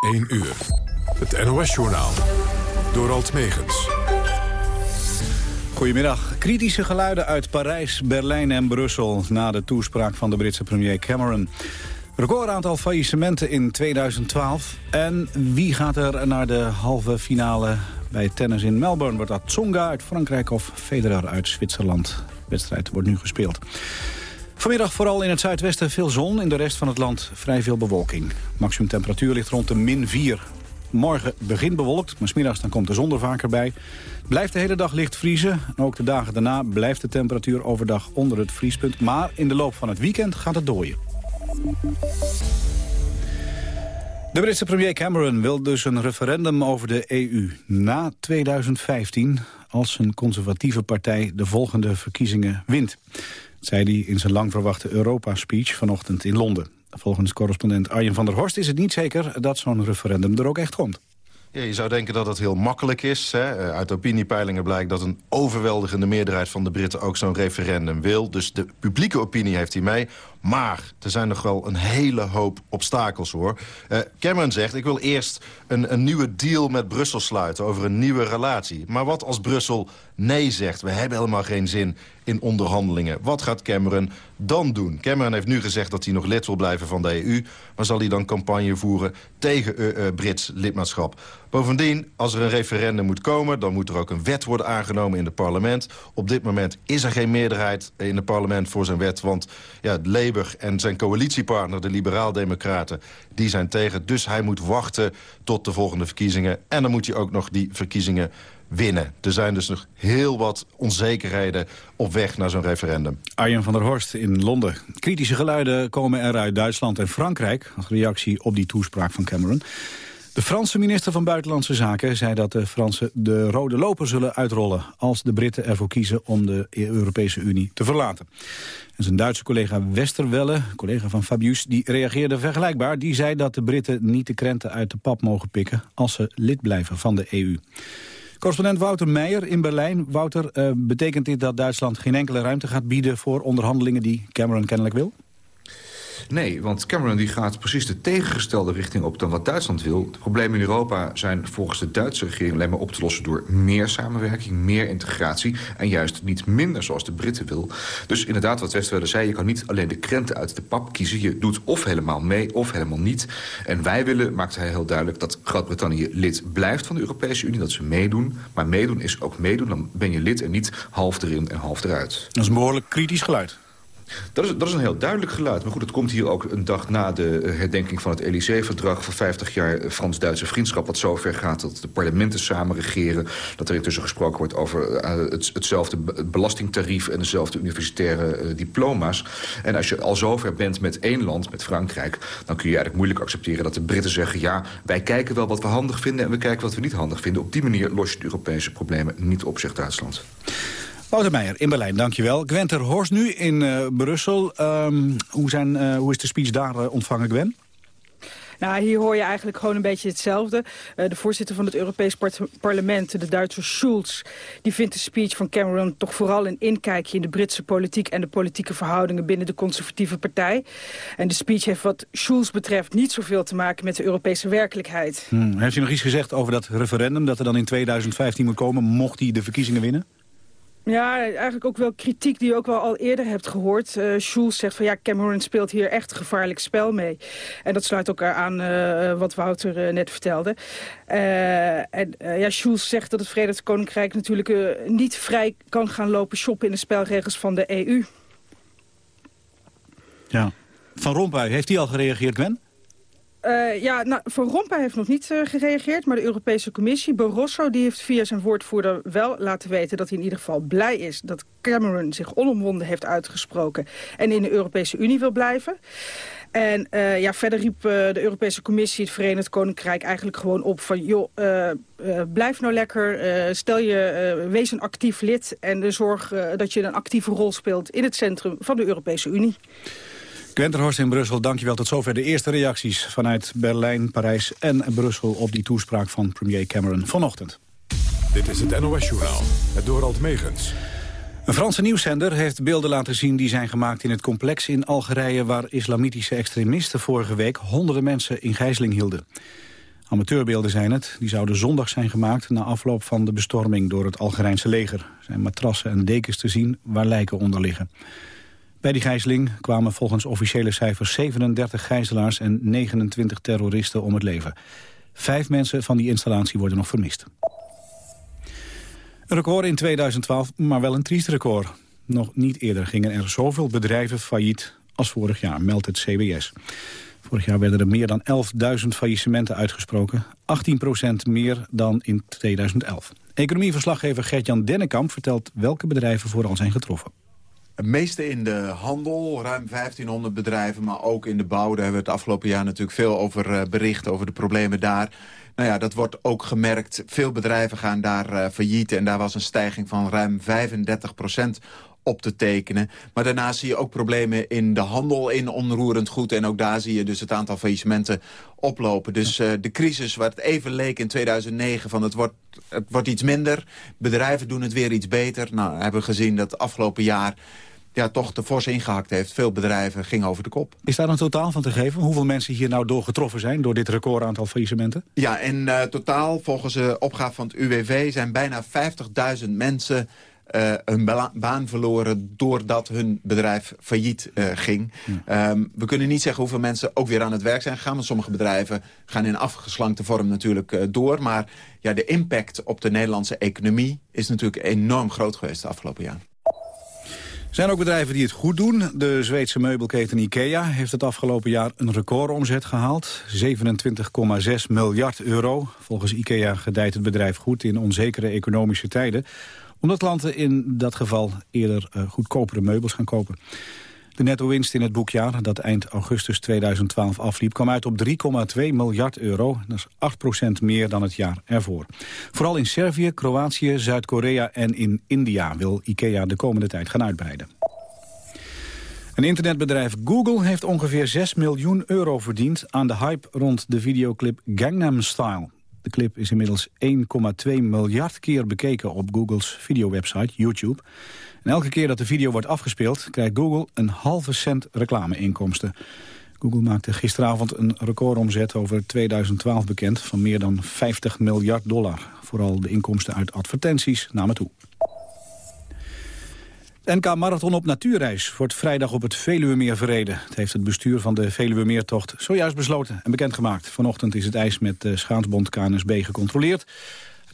1 uur. Het NOS-journaal. Door Alt Megens. Goedemiddag. Kritische geluiden uit Parijs, Berlijn en Brussel... na de toespraak van de Britse premier Cameron. Recordaantal faillissementen in 2012. En wie gaat er naar de halve finale bij tennis in Melbourne? Wordt dat Tsonga uit Frankrijk of Federer uit Zwitserland? De wedstrijd wordt nu gespeeld. Vanmiddag vooral in het zuidwesten veel zon. In de rest van het land vrij veel bewolking. Maximum temperatuur ligt rond de min 4. Morgen begint bewolkt, maar smiddags dan komt de zon er vaker bij. Blijft de hele dag licht vriezen. En ook de dagen daarna blijft de temperatuur overdag onder het vriespunt. Maar in de loop van het weekend gaat het dooien. De Britse premier Cameron wil dus een referendum over de EU na 2015... als een conservatieve partij de volgende verkiezingen wint zei hij in zijn lang verwachte Europa-speech vanochtend in Londen. Volgens correspondent Arjen van der Horst is het niet zeker dat zo'n referendum er ook echt komt. Ja, je zou denken dat het heel makkelijk is. Hè. Eh, uit opiniepeilingen blijkt dat een overweldigende meerderheid van de Britten ook zo'n referendum wil. Dus de publieke opinie heeft hij mee. Maar er zijn nog wel een hele hoop obstakels, hoor. Uh, Cameron zegt, ik wil eerst een, een nieuwe deal met Brussel sluiten... over een nieuwe relatie. Maar wat als Brussel nee zegt? We hebben helemaal geen zin in onderhandelingen. Wat gaat Cameron dan doen? Cameron heeft nu gezegd dat hij nog lid wil blijven van de EU... maar zal hij dan campagne voeren tegen uh, uh, Brits lidmaatschap? Bovendien, als er een referendum moet komen... dan moet er ook een wet worden aangenomen in het parlement. Op dit moment is er geen meerderheid in het parlement voor zijn wet... want ja, Labour en zijn coalitiepartner, de Liberaal-Democraten... die zijn tegen, dus hij moet wachten tot de volgende verkiezingen. En dan moet hij ook nog die verkiezingen winnen. Er zijn dus nog heel wat onzekerheden op weg naar zo'n referendum. Arjen van der Horst in Londen. Kritische geluiden komen er uit Duitsland en Frankrijk... als reactie op die toespraak van Cameron. De Franse minister van Buitenlandse Zaken zei dat de Fransen de rode loper zullen uitrollen als de Britten ervoor kiezen om de Europese Unie te verlaten. En zijn Duitse collega Westerwelle, collega van Fabius, die reageerde vergelijkbaar. Die zei dat de Britten niet de krenten uit de pap mogen pikken als ze lid blijven van de EU. Correspondent Wouter Meijer in Berlijn. Wouter, uh, betekent dit dat Duitsland geen enkele ruimte gaat bieden voor onderhandelingen die Cameron kennelijk wil? Nee, want Cameron die gaat precies de tegengestelde richting op dan wat Duitsland wil. De problemen in Europa zijn volgens de Duitse regering alleen maar op te lossen door meer samenwerking, meer integratie en juist niet minder zoals de Britten wil. Dus inderdaad, wat Westerwelle zei, je kan niet alleen de krenten uit de pap kiezen. Je doet of helemaal mee of helemaal niet. En wij willen, maakt hij heel duidelijk, dat Groot-Brittannië lid blijft van de Europese Unie, dat ze meedoen. Maar meedoen is ook meedoen, dan ben je lid en niet half erin en half eruit. Dat is een behoorlijk kritisch geluid. Dat is, dat is een heel duidelijk geluid. Maar goed, het komt hier ook een dag na de eh, herdenking van het Elysée-verdrag... voor 50 jaar Frans-Duitse vriendschap, wat zover gaat... dat de parlementen samen regeren. Dat er intussen gesproken wordt over het, hetzelfde belastingtarief... en dezelfde universitaire diploma's. En als je al zover bent met één land, met Frankrijk... dan kun je eigenlijk moeilijk accepteren dat de Britten zeggen... ja, wij kijken wel wat we handig vinden en we kijken wat we niet handig vinden. Op die manier los je de Europese problemen niet op, zegt Duitsland. Wouter Meijer in Berlijn, dankjewel. Gwen ter Horst nu in uh, Brussel. Um, hoe, zijn, uh, hoe is de speech daar uh, ontvangen, Gwen? Nou, hier hoor je eigenlijk gewoon een beetje hetzelfde. Uh, de voorzitter van het Europees parlement, de Duitse Schulz... die vindt de speech van Cameron toch vooral een inkijkje... in de Britse politiek en de politieke verhoudingen binnen de conservatieve partij. En de speech heeft wat Schulz betreft niet zoveel te maken met de Europese werkelijkheid. Hmm. Heeft u nog iets gezegd over dat referendum dat er dan in 2015 moet komen... mocht hij de verkiezingen winnen? Ja, eigenlijk ook wel kritiek die je ook wel al eerder hebt gehoord. Uh, Schulz zegt van ja, Cameron speelt hier echt gevaarlijk spel mee. En dat sluit ook aan uh, wat Wouter net vertelde. en ja, Schulz zegt dat het Verenigd Koninkrijk natuurlijk niet vrij kan gaan lopen shoppen in de spelregels van de EU. Ja. Van Rompuy, heeft hij al gereageerd, Gwen? Uh, ja, nou, Van Rompuy heeft nog niet uh, gereageerd, maar de Europese Commissie, Barroso, die heeft via zijn woordvoerder wel laten weten dat hij in ieder geval blij is dat Cameron zich onomwonden heeft uitgesproken en in de Europese Unie wil blijven. En uh, ja, verder riep de Europese Commissie het Verenigd Koninkrijk eigenlijk gewoon op van... joh, blijf nou lekker, stel je, wees een actief lid... en zorg dat je een actieve rol speelt in het centrum van de Europese Unie. Quenterhorst in Brussel, dankjewel. Tot zover de eerste reacties vanuit Berlijn, Parijs en Brussel... op die toespraak van premier Cameron vanochtend. Dit is het NOS-journaal, het Dorald Megens. Een Franse nieuwszender heeft beelden laten zien die zijn gemaakt in het complex in Algerije... waar islamitische extremisten vorige week honderden mensen in gijzeling hielden. Amateurbeelden zijn het. Die zouden zondag zijn gemaakt na afloop van de bestorming door het Algerijnse leger. Er zijn matrassen en dekens te zien waar lijken onder liggen. Bij die gijzeling kwamen volgens officiële cijfers 37 gijzelaars en 29 terroristen om het leven. Vijf mensen van die installatie worden nog vermist. Een record in 2012, maar wel een triest record. Nog niet eerder gingen er zoveel bedrijven failliet als vorig jaar, meldt het CBS. Vorig jaar werden er meer dan 11.000 faillissementen uitgesproken. 18% meer dan in 2011. Economieverslaggever Gert-Jan Dennekamp vertelt welke bedrijven vooral zijn getroffen. Het meeste in de handel, ruim 1500 bedrijven, maar ook in de bouw. Daar hebben we het afgelopen jaar natuurlijk veel over uh, bericht, over de problemen daar. Nou ja, dat wordt ook gemerkt. Veel bedrijven gaan daar uh, failliet en daar was een stijging van ruim 35 procent op te tekenen. Maar daarna zie je ook problemen in de handel in onroerend goed. En ook daar zie je dus het aantal faillissementen oplopen. Dus uh, de crisis waar het even leek in 2009 van het wordt, het wordt iets minder. Bedrijven doen het weer iets beter. Nou, hebben we gezien dat afgelopen jaar ja, toch de fors ingehakt heeft. Veel bedrijven gingen over de kop. Is daar een totaal van te geven? Hoeveel mensen hier nou door getroffen zijn... door dit recordaantal faillissementen? Ja, in uh, totaal, volgens de opgave van het UWV... zijn bijna 50.000 mensen uh, hun baan verloren doordat hun bedrijf failliet uh, ging. Ja. Um, we kunnen niet zeggen hoeveel mensen ook weer aan het werk zijn gegaan. Want sommige bedrijven gaan in afgeslankte vorm natuurlijk uh, door. Maar ja, de impact op de Nederlandse economie is natuurlijk enorm groot geweest de afgelopen jaar. Er zijn ook bedrijven die het goed doen. De Zweedse meubelketen IKEA heeft het afgelopen jaar een recordomzet gehaald. 27,6 miljard euro. Volgens IKEA gedijt het bedrijf goed in onzekere economische tijden omdat klanten in dat geval eerder uh, goedkopere meubels gaan kopen. De netto-winst in het boekjaar, dat eind augustus 2012 afliep... kwam uit op 3,2 miljard euro. Dat is 8% meer dan het jaar ervoor. Vooral in Servië, Kroatië, Zuid-Korea en in India... wil IKEA de komende tijd gaan uitbreiden. Een internetbedrijf Google heeft ongeveer 6 miljoen euro verdiend... aan de hype rond de videoclip Gangnam Style. De clip is inmiddels 1,2 miljard keer bekeken op Googles videowebsite YouTube. En elke keer dat de video wordt afgespeeld... krijgt Google een halve cent reclameinkomsten. Google maakte gisteravond een recordomzet over 2012 bekend... van meer dan 50 miljard dollar. Vooral de inkomsten uit advertenties namen toe. NK Marathon op natuurreis wordt vrijdag op het Veluwemeer verreden. Het heeft het bestuur van de Veluwemeertocht zojuist besloten en bekendgemaakt. Vanochtend is het ijs met de schaatsbond KNSB gecontroleerd.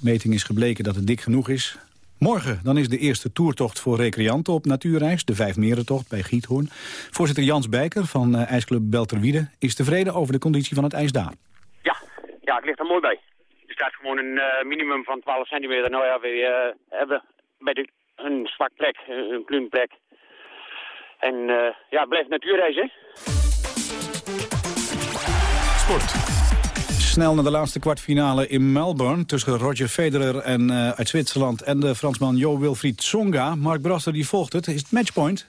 Meting is gebleken dat het dik genoeg is. Morgen dan is de eerste toertocht voor recreanten op natuurreis, de Vijfmerentocht bij Giethoorn. Voorzitter Jans Bijker van uh, IJsclub Belterwiede is tevreden over de conditie van het ijs daar. Ja, ja het ligt er mooi bij. Er staat gewoon een uh, minimum van 12 centimeter. Nou ja, we uh, hebben bij de een zwak plek, een pluimplek. En uh, ja, blijft natuurreizen. Sport. Snel naar de laatste kwartfinale in Melbourne... tussen Roger Federer en, uh, uit Zwitserland en de Fransman Jo Wilfried Tsonga. Mark Brasser die volgt het. Is het matchpoint?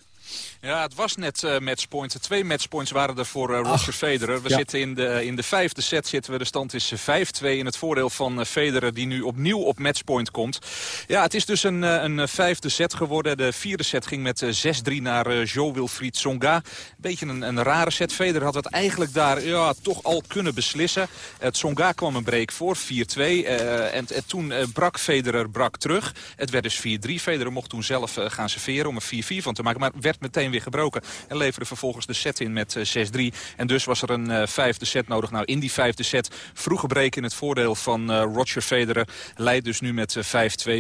Ja, het was net uh, matchpoint. Twee matchpoints waren er voor uh, Roger Federer. We zitten in de, in de vijfde set. Zitten we. De stand is 5-2 in het voordeel van uh, Federer die nu opnieuw op matchpoint komt. Ja, het is dus een, een vijfde set geworden. De vierde set ging met 6-3 naar Jo Wilfried Tsonga. Beetje een, een rare set. Federer had het eigenlijk daar ja, toch al kunnen beslissen. Tsonga kwam een break voor, 4-2. en, en, toen brak Federer brak terug. Het werd dus 4-3. Federer mocht toen zelf gaan serveren om een 4-4 van te maken. Maar werd meteen weer gebroken. En leverde vervolgens de set in met 6-3. En dus was er een uh, vijfde set nodig. Nou, in die vijfde set vroege break in het voordeel van uh, Roger Federer. Leidt dus nu met 5-2.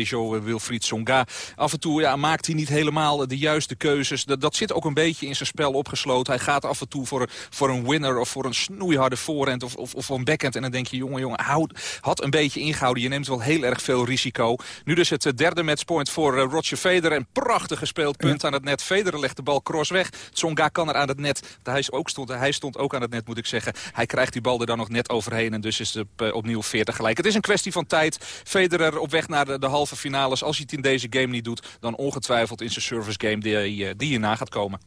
Joe Wilfried Songa. Af en toe ja, maakt hij niet helemaal de juiste keuzes. Dat, dat zit ook een beetje in zijn spel opgesloten. Hij gaat af en toe voor, voor een winner of voor een snoeiharde voorhand of, of, of een backhand. En dan denk je, jongen, jongen, houd, had een beetje ingehouden. Je neemt wel heel erg veel risico. Nu dus het derde matchpoint voor Roger Federer. Een prachtig gespeeld punt aan het net. Federer legt de bal cross weg. Tsonga kan er aan het net. Hij, ook stond, hij stond ook aan het net, moet ik zeggen. Hij krijgt die bal er dan nog net overheen. En dus is het uh, opnieuw 40 gelijk. Het is een kwestie van tijd. Federer op weg naar de, halve finales. Als hij het in deze game niet doet, dan ongetwijfeld in zijn service game die, die hierna gaat komen.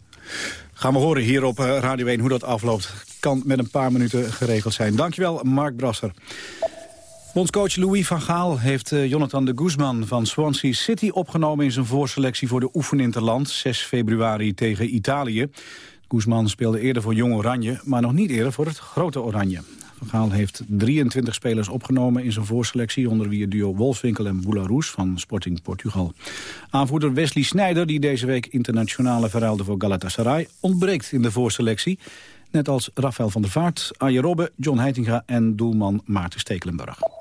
Gaan we horen hier op uh, Radio 1 hoe dat afloopt. Kan met een paar minuten geregeld zijn. Dankjewel, Mark Brasser. Bondscoach Louis van Gaal heeft uh, Jonathan de Guzman van Swansea City opgenomen in zijn voorselectie voor de oefeninterland 6 februari tegen Italië. Guzman speelde eerder voor Jong Oranje, maar nog niet eerder voor het Grote Oranje. Van Gaal heeft 23 spelers opgenomen in zijn voorselectie... onder wie het duo Wolfswinkel en Boularus van Sporting Portugal. Aanvoerder Wesley Sneijder, die deze week internationale verruilde voor Galatasaray... ontbreekt in de voorselectie. Net als Rafael van der Vaart, Arjen Robben, John Heitinga en doelman Maarten Stekelenburg.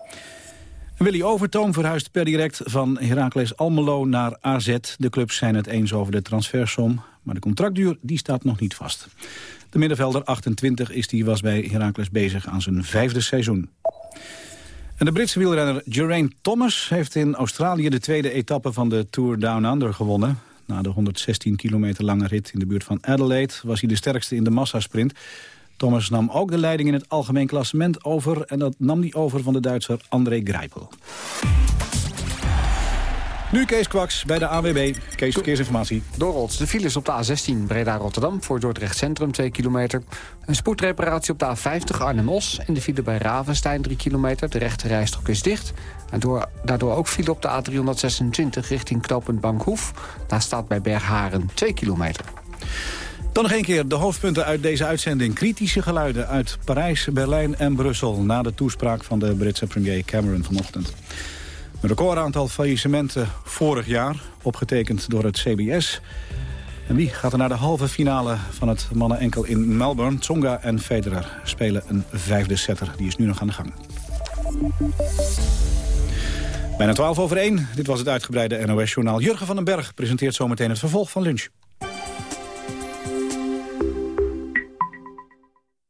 Willy Overtoom verhuist per direct van Heracles Almelo naar AZ. De clubs zijn het eens over de transfersom, maar de contractduur die staat nog niet vast. De middenvelder, 28, is die was bij Heracles bezig aan zijn vijfde seizoen. En de Britse wielrenner Geraint Thomas heeft in Australië de tweede etappe van de Tour Down Under gewonnen. Na de 116 kilometer lange rit in de buurt van Adelaide was hij de sterkste in de massasprint. Thomas nam ook de leiding in het algemeen klassement over... en dat nam hij over van de Duitser André Greipel. Nu Kees Kwaks bij de AWB. Kees, verkeersinformatie. Doorrots, de files op de A16 Breda-Rotterdam voor Dordrecht Centrum 2 kilometer. Een spoedreparatie op de A50 Arnhem-Os en de file bij Ravenstein 3 kilometer. De rechte rijstrook is dicht. En door, daardoor ook file op de A326 richting knooppunt Bankhoef. Daar staat bij Bergharen 2 kilometer. Dan nog een keer de hoofdpunten uit deze uitzending. Kritische geluiden uit Parijs, Berlijn en Brussel... na de toespraak van de Britse premier Cameron vanochtend. Een recordaantal faillissementen vorig jaar, opgetekend door het CBS. En wie gaat er naar de halve finale van het mannen-enkel in Melbourne? Tsonga en Federer spelen een vijfde setter. Die is nu nog aan de gang. Bijna 12 over 1. Dit was het uitgebreide NOS-journaal. Jurgen van den Berg presenteert zometeen het vervolg van lunch.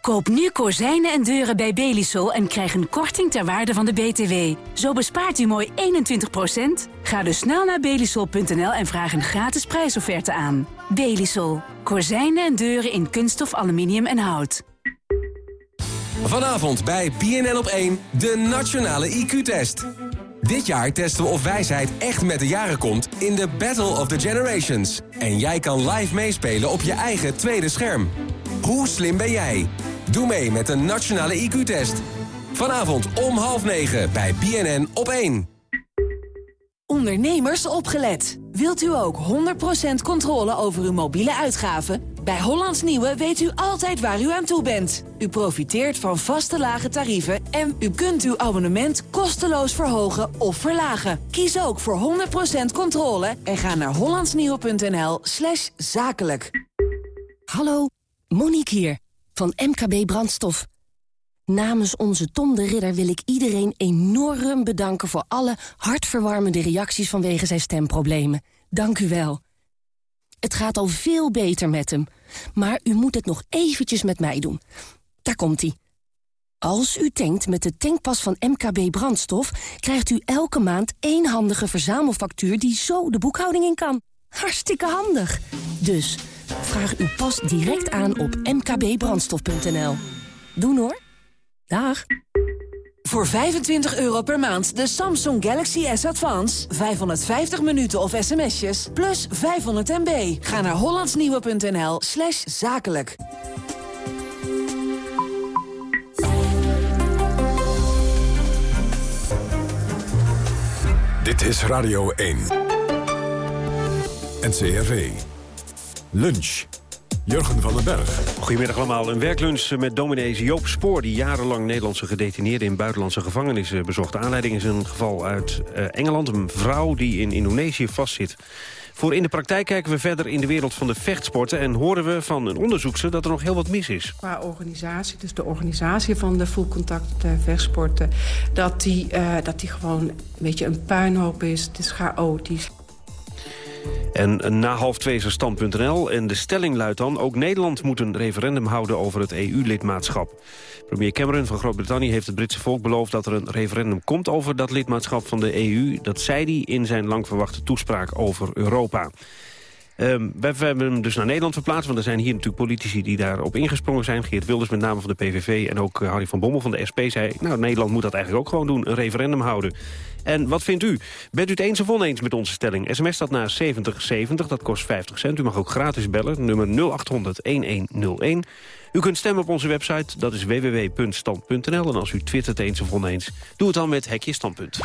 Koop nu kozijnen en deuren bij Belisol en krijg een korting ter waarde van de BTW. Zo bespaart u mooi 21%. Ga dus snel naar belisol.nl en vraag een gratis prijsofferte aan. Belisol. Kozijnen en deuren in kunststof, aluminium en hout. Vanavond bij BNN op 1, de Nationale IQ-test. Dit jaar testen we of wijsheid echt met de jaren komt in de Battle of the Generations. En jij kan live meespelen op je eigen tweede scherm. Hoe slim ben jij? Doe mee met de Nationale IQ-test. Vanavond om half negen bij BNN op 1. Ondernemers opgelet. Wilt u ook 100% controle over uw mobiele uitgaven? Bij Hollands Nieuwe weet u altijd waar u aan toe bent. U profiteert van vaste lage tarieven en u kunt uw abonnement kosteloos verhogen of verlagen. Kies ook voor 100% controle en ga naar hollandsnieuwe.nl slash zakelijk. Hallo, Monique hier, van MKB Brandstof. Namens onze Tom de Ridder wil ik iedereen enorm bedanken... voor alle hartverwarmende reacties vanwege zijn stemproblemen. Dank u wel. Het gaat al veel beter met hem. Maar u moet het nog eventjes met mij doen. Daar komt-ie. Als u tankt met de tankpas van MKB Brandstof... krijgt u elke maand één handige verzamelfactuur... die zo de boekhouding in kan. Hartstikke handig. Dus vraag uw pas direct aan op mkbbrandstof.nl. Doen hoor. Dag. Voor 25 euro per maand de Samsung Galaxy S Advance. 550 minuten of sms'jes, plus 500 MB. Ga naar hollandsnieuwe.nl slash zakelijk. Dit is Radio 1. NCRV. Lunch. Jurgen van den Berg. Goedemiddag allemaal. Een werklunch met dominees Joop Spoor... die jarenlang Nederlandse gedetineerden in buitenlandse gevangenissen bezocht. De aanleiding is een geval uit uh, Engeland. Een vrouw die in Indonesië vastzit. Voor in de praktijk kijken we verder in de wereld van de vechtsporten... en horen we van een onderzoekster dat er nog heel wat mis is. Qua organisatie, dus de organisatie van de full contact uh, vechtsporten... Dat die, uh, dat die gewoon een beetje een puinhoop is. Het is chaotisch. En na half twee is er stand.nl. En de stelling luidt dan... ook Nederland moet een referendum houden over het EU-lidmaatschap. Premier Cameron van Groot-Brittannië heeft het Britse volk beloofd... dat er een referendum komt over dat lidmaatschap van de EU. Dat zei hij in zijn lang verwachte toespraak over Europa. We, we, hebben hem dus naar Nederland verplaatst, want er zijn hier natuurlijk politici die daarop ingesprongen zijn. Geert Wilders met name van de PVV en ook Harry van Bommel van de SP zei... nou, Nederland moet dat eigenlijk ook gewoon doen, een referendum houden. En wat vindt u? Bent u het eens of oneens met onze stelling? SMS staat naar 7070, dat kost 50 cent. U mag ook gratis bellen, nummer 0800-1101. U kunt stemmen op onze website, dat is www.stand.nl. En als u twittert eens of oneens, doe het dan met Hekje Standpunt.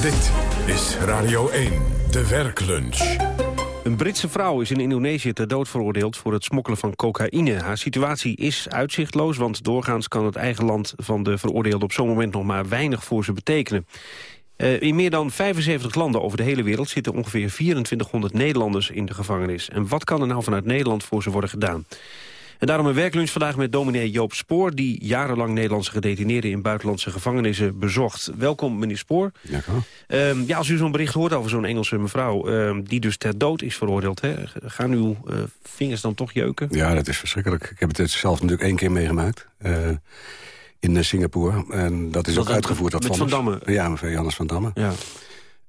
Dit is Radio 1, de werklunch. Een Britse vrouw is in Indonesië ter dood veroordeeld voor het smokkelen van cocaïne. Haar situatie is uitzichtloos, want doorgaans kan het eigen land van de veroordeelde op zo'n moment nog maar weinig voor ze betekenen. Uh, in meer dan 75 landen over de hele wereld zitten ongeveer 2400 Nederlanders in de gevangenis. En wat kan er nou vanuit Nederland voor ze worden gedaan? En daarom een werklunch vandaag met dominee Joop Spoor... die jarenlang Nederlandse gedetineerden in buitenlandse gevangenissen bezocht. Welkom, meneer Spoor. Ja, um, ja als u zo'n bericht hoort over zo'n Engelse mevrouw... Um, die dus ter dood is veroordeeld, hè, gaan uw uh, vingers dan toch jeuken? Ja, dat is verschrikkelijk. Ik heb het zelf natuurlijk één keer meegemaakt... Uh, in Singapore. En dat is dat ook uitgevoerd. Dat met Van Damme? Ja, met Jannes Van Damme. Ja.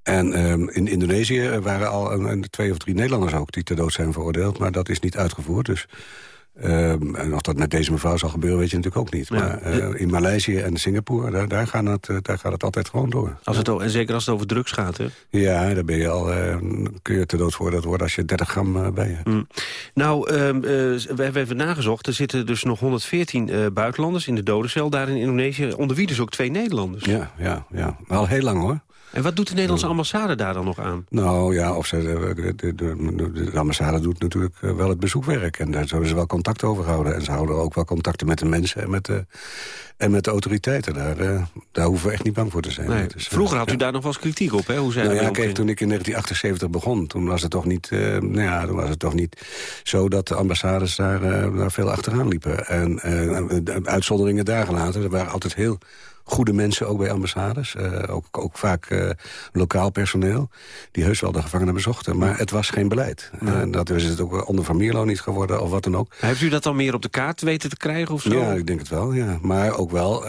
En um, in Indonesië waren al een, twee of drie Nederlanders ook... die ter dood zijn veroordeeld, maar dat is niet uitgevoerd. Dus Um, en of dat met deze mevrouw zal gebeuren, weet je natuurlijk ook niet. maar uh, in Maleisië en Singapore, daar, daar, gaan het, uh, daar gaat het altijd gewoon door. Als het, en zeker als het over drugs gaat, hè? Ja, daar ben je al, uh, kun je te dood voor worden als je 30 gram bij je hebt. Mm. Nou, um, we hebben even nagezocht. Er zitten dus nog 114 buitenlanders in de dodencel daar in Indonesië. Onder wie dus ook twee Nederlanders. Ja, ja, ja. Al heel lang hoor. En wat doet de Nederlandse ambassade daar dan nog aan? Nou ja, of ze, de, de, de, de ambassade doet natuurlijk eh, wel het bezoekwerk. En daar zullen ze wel contact over houden. En ze houden ook wel contacten met de mensen en met de, en met de autoriteiten. Daar, uh, daar hoeven we echt niet bang voor te zijn. Nee, dus, Vroeger had u daar nog wel eens kritiek op, hè? Hoe nou ja, kijk, toen ik in 1978 begon, toen was het toch niet, uh, nou ja, toen was het toch niet zo dat de ambassades daar, daar veel achteraan liepen. En de uitzonderingen daar gelaten, er waren altijd heel goede mensen, ook bij ambassades. Uh, ook, ook vaak uh, lokaal personeel, die heus wel de gevangenen bezochten. Maar het was geen beleid. Ja. Uh, dat is het ook onder Van Mierlo niet geworden, of wat dan ook. Heeft u dat dan meer op de kaart weten te krijgen of zo? Ja, ik denk het wel, ja. Maar ook wel,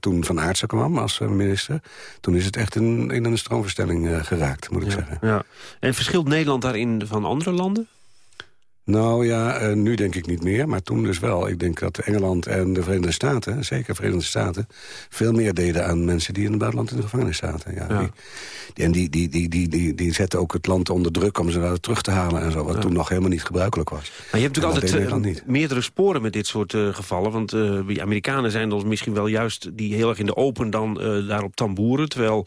toen Van Aartsen kwam als minister... toen is het echt in, in een stroomverstelling geraakt, moet ik ja. zeggen. Ja. En verschilt Nederland daarin van andere landen? Nou ja, uh, nu denk ik niet meer, maar toen dus wel. Ik denk dat Engeland en de Verenigde Staten, zeker de Verenigde Staten... veel meer deden aan mensen die in het buitenland in de gevangenis zaten. Ja, ja. Die, en die, die, die, die, die, die zetten ook het land onder druk om ze daar terug te halen en zo. Wat ja. toen nog helemaal niet gebruikelijk was. Maar je hebt natuurlijk altijd uh, meerdere sporen met dit soort uh, gevallen. Want de Amerikanen zijn dan misschien wel juist die heel erg in de open dan daarop tamboeren. Terwijl...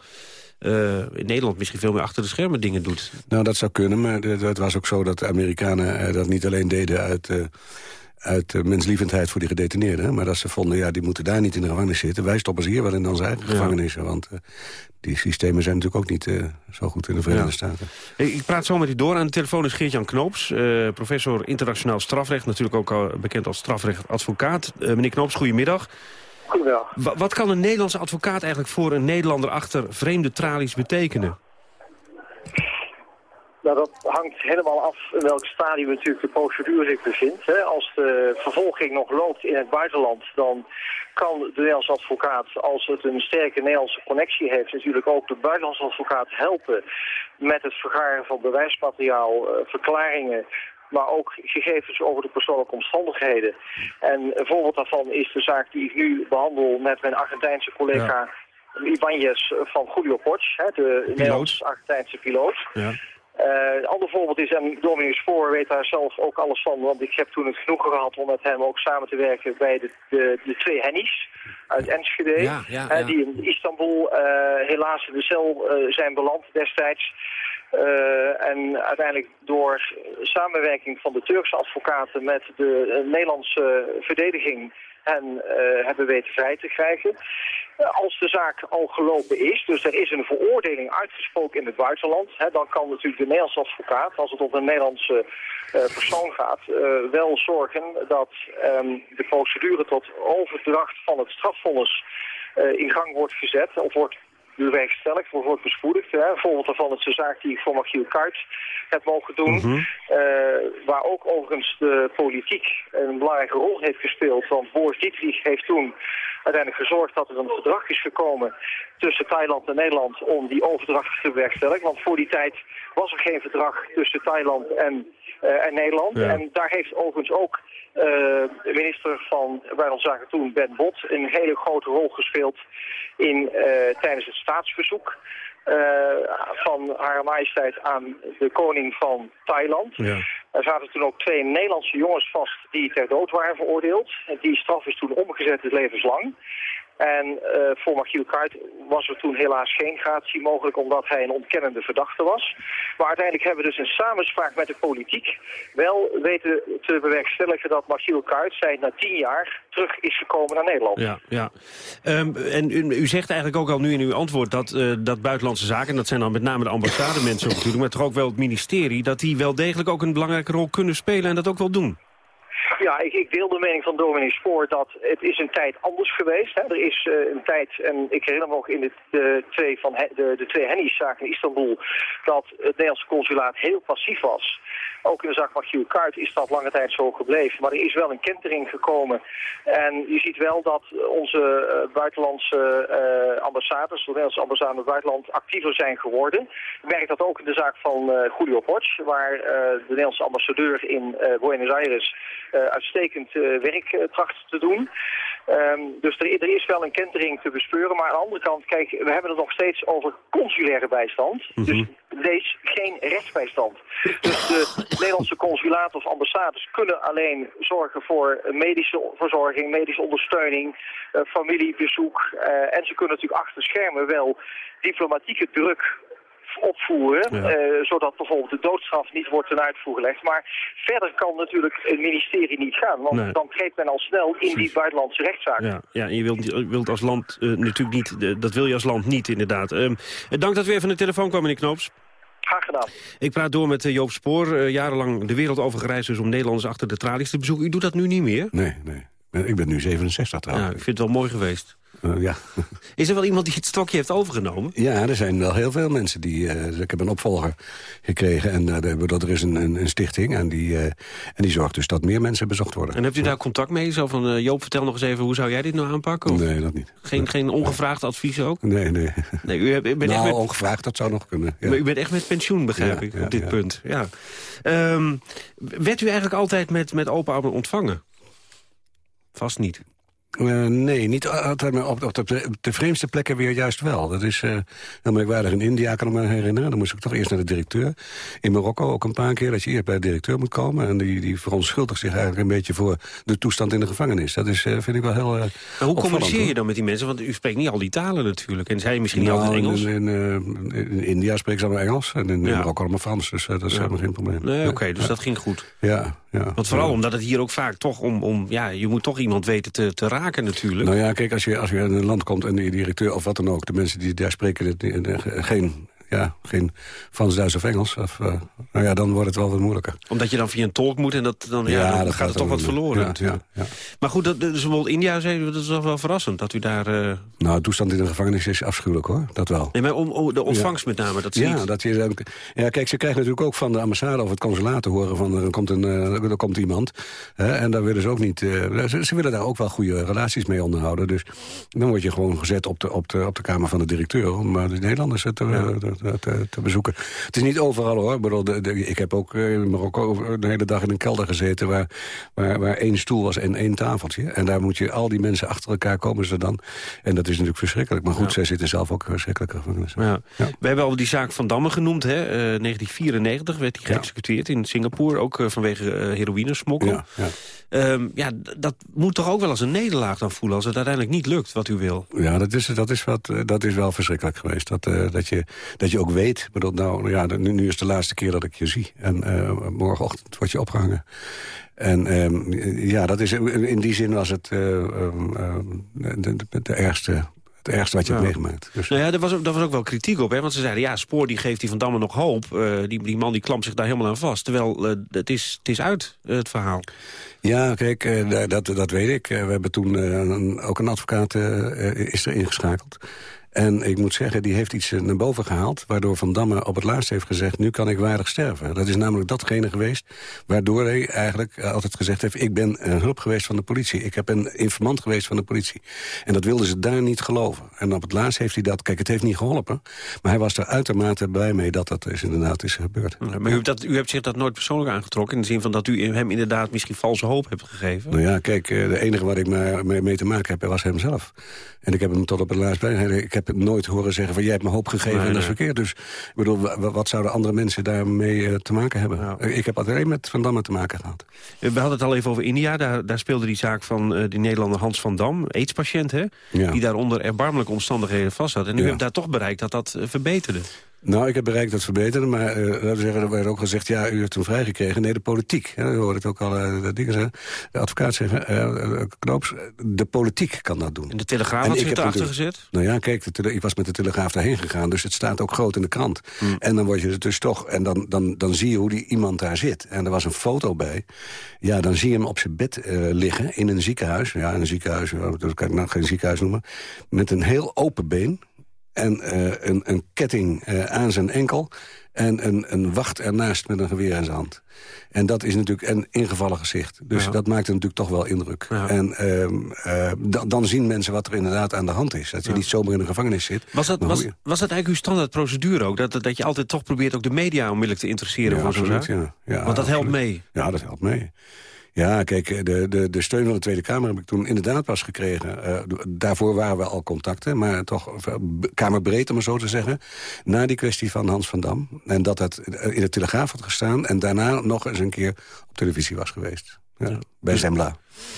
Uh, in Nederland misschien veel meer achter de schermen dingen doet. Nou, dat zou kunnen, maar het was ook zo dat de Amerikanen uh, dat niet alleen deden uit... Uh, uit menslievendheid voor die gedetineerden. Maar dat ze vonden, ja, die moeten daar niet in de gevangenis zitten. Wij stoppen ze hier wel in onze eigen ja. gevangenissen. Want uh, die systemen zijn natuurlijk ook niet uh, zo goed in de Verenigde ja. Staten. Ik praat zo met u door. Aan de telefoon is Geert-Jan Knoops. Uh, professor internationaal strafrecht. Natuurlijk ook bekend als strafrechtadvocaat. meneer Knoops, goedemiddag. Goedemiddag. Wat kan een Nederlandse advocaat eigenlijk voor een Nederlander achter vreemde tralies betekenen? Nou, dat hangt helemaal af in welk stadium natuurlijk de procedure zich bevindt. Hè. Als de vervolging nog loopt in het buitenland, dan kan de Nederlandse advocaat, als het een sterke Nederlandse connectie heeft, natuurlijk ook de buitenlandse advocaat helpen met het vergaren van bewijsmateriaal, verklaringen, maar ook gegevens over de persoonlijke omstandigheden. En een voorbeeld daarvan is de zaak die ik nu behandel met mijn Argentijnse collega ja. Ibanez van Julio Potsch, de Nederlands-Argentijnse piloot. Ja. Uh, een ander voorbeeld is, en Dominic Spoor weet daar zelf ook alles van, want ik heb toen het genoegen gehad om met hem ook samen te werken bij de, de, de twee Hennies uit Enschede, ja, ja, ja. Uh, die in Istanbul uh, helaas in de cel zijn beland destijds. Uh, en uiteindelijk door samenwerking van de Turkse advocaten met de Nederlandse verdediging hen uh, hebben weten vrij te krijgen. Als de zaak al gelopen is, dus er is een veroordeling uitgesproken in het buitenland, hè, dan kan natuurlijk de Nederlandse advocaat, als het op een Nederlandse persoon gaat, wel zorgen dat um, de procedure tot overdracht van het strafvonnis in gang wordt gezet of wordt bewerkstelligd, wordt bespoedigd. Hè. Een voorbeeld daarvan is de zaak die ik voor Michiel Kuit heb mogen doen. Mhm. Eh, waar ook overigens de politiek een belangrijke rol heeft gespeeld. Want Boris Dietrich heeft toen uiteindelijk gezorgd dat er een verdrag is gekomen tussen Thailand en Nederland om die overdracht te bewerkstelligen. Want voor die tijd was er geen verdrag tussen Thailand en, en Nederland. Ja. En daar heeft overigens ook eh, de minister van Buitenlandse Zaken toen, Ben Bot, een hele grote rol gespeeld in, eh, tijdens het staatsbezoek eh, van Hare Majesteit aan de koning van Thailand. Ja. Er zaten toen ook twee Nederlandse jongens vast die ter dood waren veroordeeld. En die straf is toen omgezet tot levenslang. En eh, voor Michiel Kuit was er toen helaas geen gratie mogelijk omdat hij een ontkennende verdachte was. Maar uiteindelijk hebben we dus in samenspraak met de politiek wel weten te bewerkstelligen dat Michiel Kuit zij na tien jaar terug is gekomen naar Nederland. Ja, ja. Ehm, en u, zegt eigenlijk ook al nu in uw antwoord dat, eh, dat buitenlandse zaken... en dat zijn dan met name de ambassade mensen ook natuurlijk... maar toch ook wel het ministerie... dat die wel degelijk ook een belangrijke rol kunnen spelen en dat ook wel doen. Ja, ik, ik deel de mening van dominee Spoor dat het is een tijd anders geweest. Hè. Er is eh, een tijd, en ik herinner me nog in de, de twee, van de, de twee Hennies-zaken in Istanbul... dat het Nederlandse consulaat heel passief was. Ook in de zaak van Kuit is dat lange tijd zo gebleven. Maar er is wel een kentering gekomen. En je ziet wel dat onze eh, buitenlandse eh, ambassades, de Nederlandse ambassade in het buitenland, actiever zijn geworden. Ik merk dat ook in de zaak van eh Julio Potsch, waar de Nederlandse ambassadeur in Buenos Aires uitstekend werk tracht te doen. Ehm, dus er, er is wel een kentering te bespeuren. Maar aan de andere kant, kijk, we hebben het nog steeds over consulaire bijstand. Dus lees geen rechtsbijstand. Dus de Nederlandse consulaten of ambassades kunnen alleen zorgen voor medische verzorging, medische ondersteuning, eh, familiebezoek. eh, en ze kunnen natuurlijk achter schermen wel diplomatieke druk opvoeren, Ja. eh, zodat bijvoorbeeld de doodstraf niet wordt ten uitvoer gelegd. Maar verder kan natuurlijk het ministerie niet gaan, want Nee. dan treedt men al snel in die buitenlandse rechtszaak. Ja, ja en je wilt, wilt als land natuurlijk niet... dat wil je als land niet, inderdaad. Ehm, eh, dank dat u even van de telefoon kwam, meneer Knoops. Graag gedaan. Ik praat door met eh, Joop Spoor. eh, jarenlang de wereld over gereisd dus om Nederlanders achter de tralies te bezoeken. U doet dat nu niet meer? Nee, nee. Ik ben nu 67 trouwens. Ja, ik vind het wel mooi geweest. Eh, ja. Is er wel iemand die het stokje heeft overgenomen? Ja, er zijn wel heel veel mensen die... eh, ik heb een opvolger gekregen en eh, de- dat er is een, een, een stichting... En die, eh, en die zorgt dus dat meer mensen bezocht worden. En hebt u daar contact mee? Zo van, eh, Joop, vertel nog eens even, hoe zou jij dit nou aanpakken? Of Nee, dat niet. Geen, geen ongevraagd advies ook? Nee, nee. Nee, u, hebt- bent nou, echt met, ongevraagd, dat zou nog kunnen. Ja. maar u bent echt met pensioen, begrijp Ja, ik, ja, op dit punt. Ja. Ehm, werd u eigenlijk altijd met, met open armen ontvangen? Vast niet. Eh, nee, niet altijd, maar op, op, de, op de vreemdste plekken weer juist wel. Dat is eh heel merkwaardig. In India kan ik me herinneren. Dan moest ik toch eerst naar de directeur. In Marokko ook een paar keer dat je eerst bij de directeur moet komen. En die, die verontschuldigt zich eigenlijk een beetje voor de toestand in de gevangenis. Dat is, eh, vind ik wel heel uh, Maar hoe communiceer je dan met die mensen? Want u spreekt niet al die talen natuurlijk. En zij misschien niet Nou, altijd Engels? In, in, in India spreken ze allemaal Engels. En in. Marokko allemaal Frans. Dus dat is Ja. helemaal geen probleem. Nee, oké, dus Ja. dat ging goed. Ja, ja. Want vooral omdat het hier ook vaak toch om... om ja, je moet toch iemand weten te, te raken natuurlijk. Nou ja, kijk, als je, als je in een land komt en de directeur of wat dan ook... de mensen die daar spreken die- geen, ja, geen Frans, Duits of Engels... Of, eh, nou ja, dan wordt het wel wat moeilijker. Omdat je dan via een tolk moet en dat, dan, ja, Ja, dan dat gaat het toch wat verloren ja, Maar goed, dat, dus bijvoorbeeld India, dat is toch wel verrassend dat u daar... eh, Nou, de toestand in de gevangenis is afschuwelijk, hoor. Dat wel. Nee, maar om, om de ontvangst met name, dat zie Ja, dat je, ja, kijk, ze krijgen natuurlijk ook van de ambassade of het consulaat te horen van er komt, een, eh, er komt iemand. Hè, en daar willen ze ook niet. eh, ze, ze willen daar ook wel goede relaties mee onderhouden. Dus dan word je gewoon gezet op de, op de, op de kamer van de directeur om eh, de Nederlanders te, te, te, bezoeken. Het is niet overal hoor. Ik, bedoel, de, de- ik heb ook eh, in Marokko de hele dag in een kelder gezeten waar, waar, waar één stoel was en één tafeltje. En daar moet je al die mensen achter elkaar komen ze dan. En dat is natuurlijk verschrikkelijk. Maar goed, Ja. zij zitten zelf ook verschrikkelijke gevangenis. Ja. We hebben al die zaak van Damme genoemd. Hè? Eh, 1994 werd hij geëxecuteerd in Singapore. Ook eh, vanwege eh heroïnesmokkel. Ja, ja. Ehm, ja, dat moet toch ook wel als een nederlaag dan voelen... als het uiteindelijk niet lukt wat u wil. Ja, dat is, dat is, wat, eh, dat is wel verschrikkelijk geweest. Dat, eh, dat, je, dat je ook weet, bedoel, nou, ja, nu, nu is de laatste keer dat ik je zie. En eh, morgenochtend word je opgehangen. En ehm, ja, dat is, in die zin was het eh, ehm, de ergste, het ergste wat je hebt meegemaakt. Dus, Nou ja, daar was, ook, daar was ook wel kritiek op. Hè? Want ze zeiden, ja, Spoor die geeft die Van Damme nog hoop. Eh, die, die man die klampt zich daar helemaal aan vast. Terwijl eh, het, is, het is uit, eh, het verhaal. Ja, kijk, da- dat, dat weet ik. We hebben toen ook een advocaat is er ingeschakeld. En ik moet zeggen, die heeft iets naar boven gehaald... waardoor Van Damme op het laatst heeft gezegd... nu kan ik waardig sterven. Dat is namelijk datgene geweest waardoor hij eigenlijk altijd gezegd heeft... ik ben een hulp geweest van de politie. Ik heb een informant geweest van de politie. En dat wilden ze daar niet geloven. En op het laatst heeft hij dat... Kijk, het heeft niet geholpen. Maar hij was er uitermate blij mee dat dat is inderdaad is gebeurd. maar u hebt, dat, u hebt zich dat nooit persoonlijk aangetrokken... in de zin van dat u hem inderdaad misschien valse hoop hebt gegeven? Nou ja, kijk, de enige waar ik mee, mee te maken heb, was hemzelf. En ik heb hem tot op het laatst bij. Ik heb nooit horen zeggen van jij hebt me hoop gegeven en dat is verkeerd. Dus ik bedoel, wat zouden andere mensen daarmee te maken hebben? Ik heb alleen met Van Damme te maken gehad. We hadden het al even over India. Daar, daar speelde die zaak van uh, die Nederlander Hans van Dam, aidspatiënt, hè? Ja. Die daar onder erbarmelijke omstandigheden vast zat. En u ja. hebt daar toch bereikt dat dat uh, verbeterde. Nou, ik heb bereikt dat verbeterde, maar uh, laten we zeggen, er werd ook gezegd... ja, u heeft hem vrijgekregen. Nee, de politiek. Hè, hoorde het ook al uh, dingen zeggen. De advocaat zeggen, uh, Knoops, de politiek kan dat doen. En de Telegraaf en had u erachter gezet? Nou ja, kijk, de ik was met de Telegraaf daarheen gegaan... dus het staat ook groot in de krant. Hmm. En dan word je er dus toch... en dan, dan, dan zie je hoe die iemand daar zit. En er was een foto bij. Ja, dan zie je hem op zijn bed liggen in een ziekenhuis. Ja, in een ziekenhuis, dat kan ik nou geen ziekenhuis noemen. Met een heel open been en uh, een, een, ketting uh, aan zijn enkel... en een, een wacht ernaast met een geweer in zijn hand. En dat is natuurlijk een ingevallen gezicht. Dus ja. dat maakt natuurlijk toch wel indruk. Ja. En uh, dan zien mensen wat er inderdaad aan de hand is. Dat je ja. niet zomaar in de gevangenis zit. Was dat, was, was dat eigenlijk uw standaardprocedure ook? Dat, dat je altijd toch probeert ook de media onmiddellijk te interesseren voor zo'n zaak? Ja. Ja, Want dat helpt mee. Ja, dat helpt mee. Ja, kijk, de, de, de steun van de Tweede Kamer heb ik toen inderdaad pas gekregen. Uh, daarvoor waren we al contacten, maar toch kamerbreed om het zo te zeggen. Na die kwestie van Hans van Dam. En dat het in de Telegraaf had gestaan en daarna nog eens een keer op televisie was geweest. Ja, bij Zembla.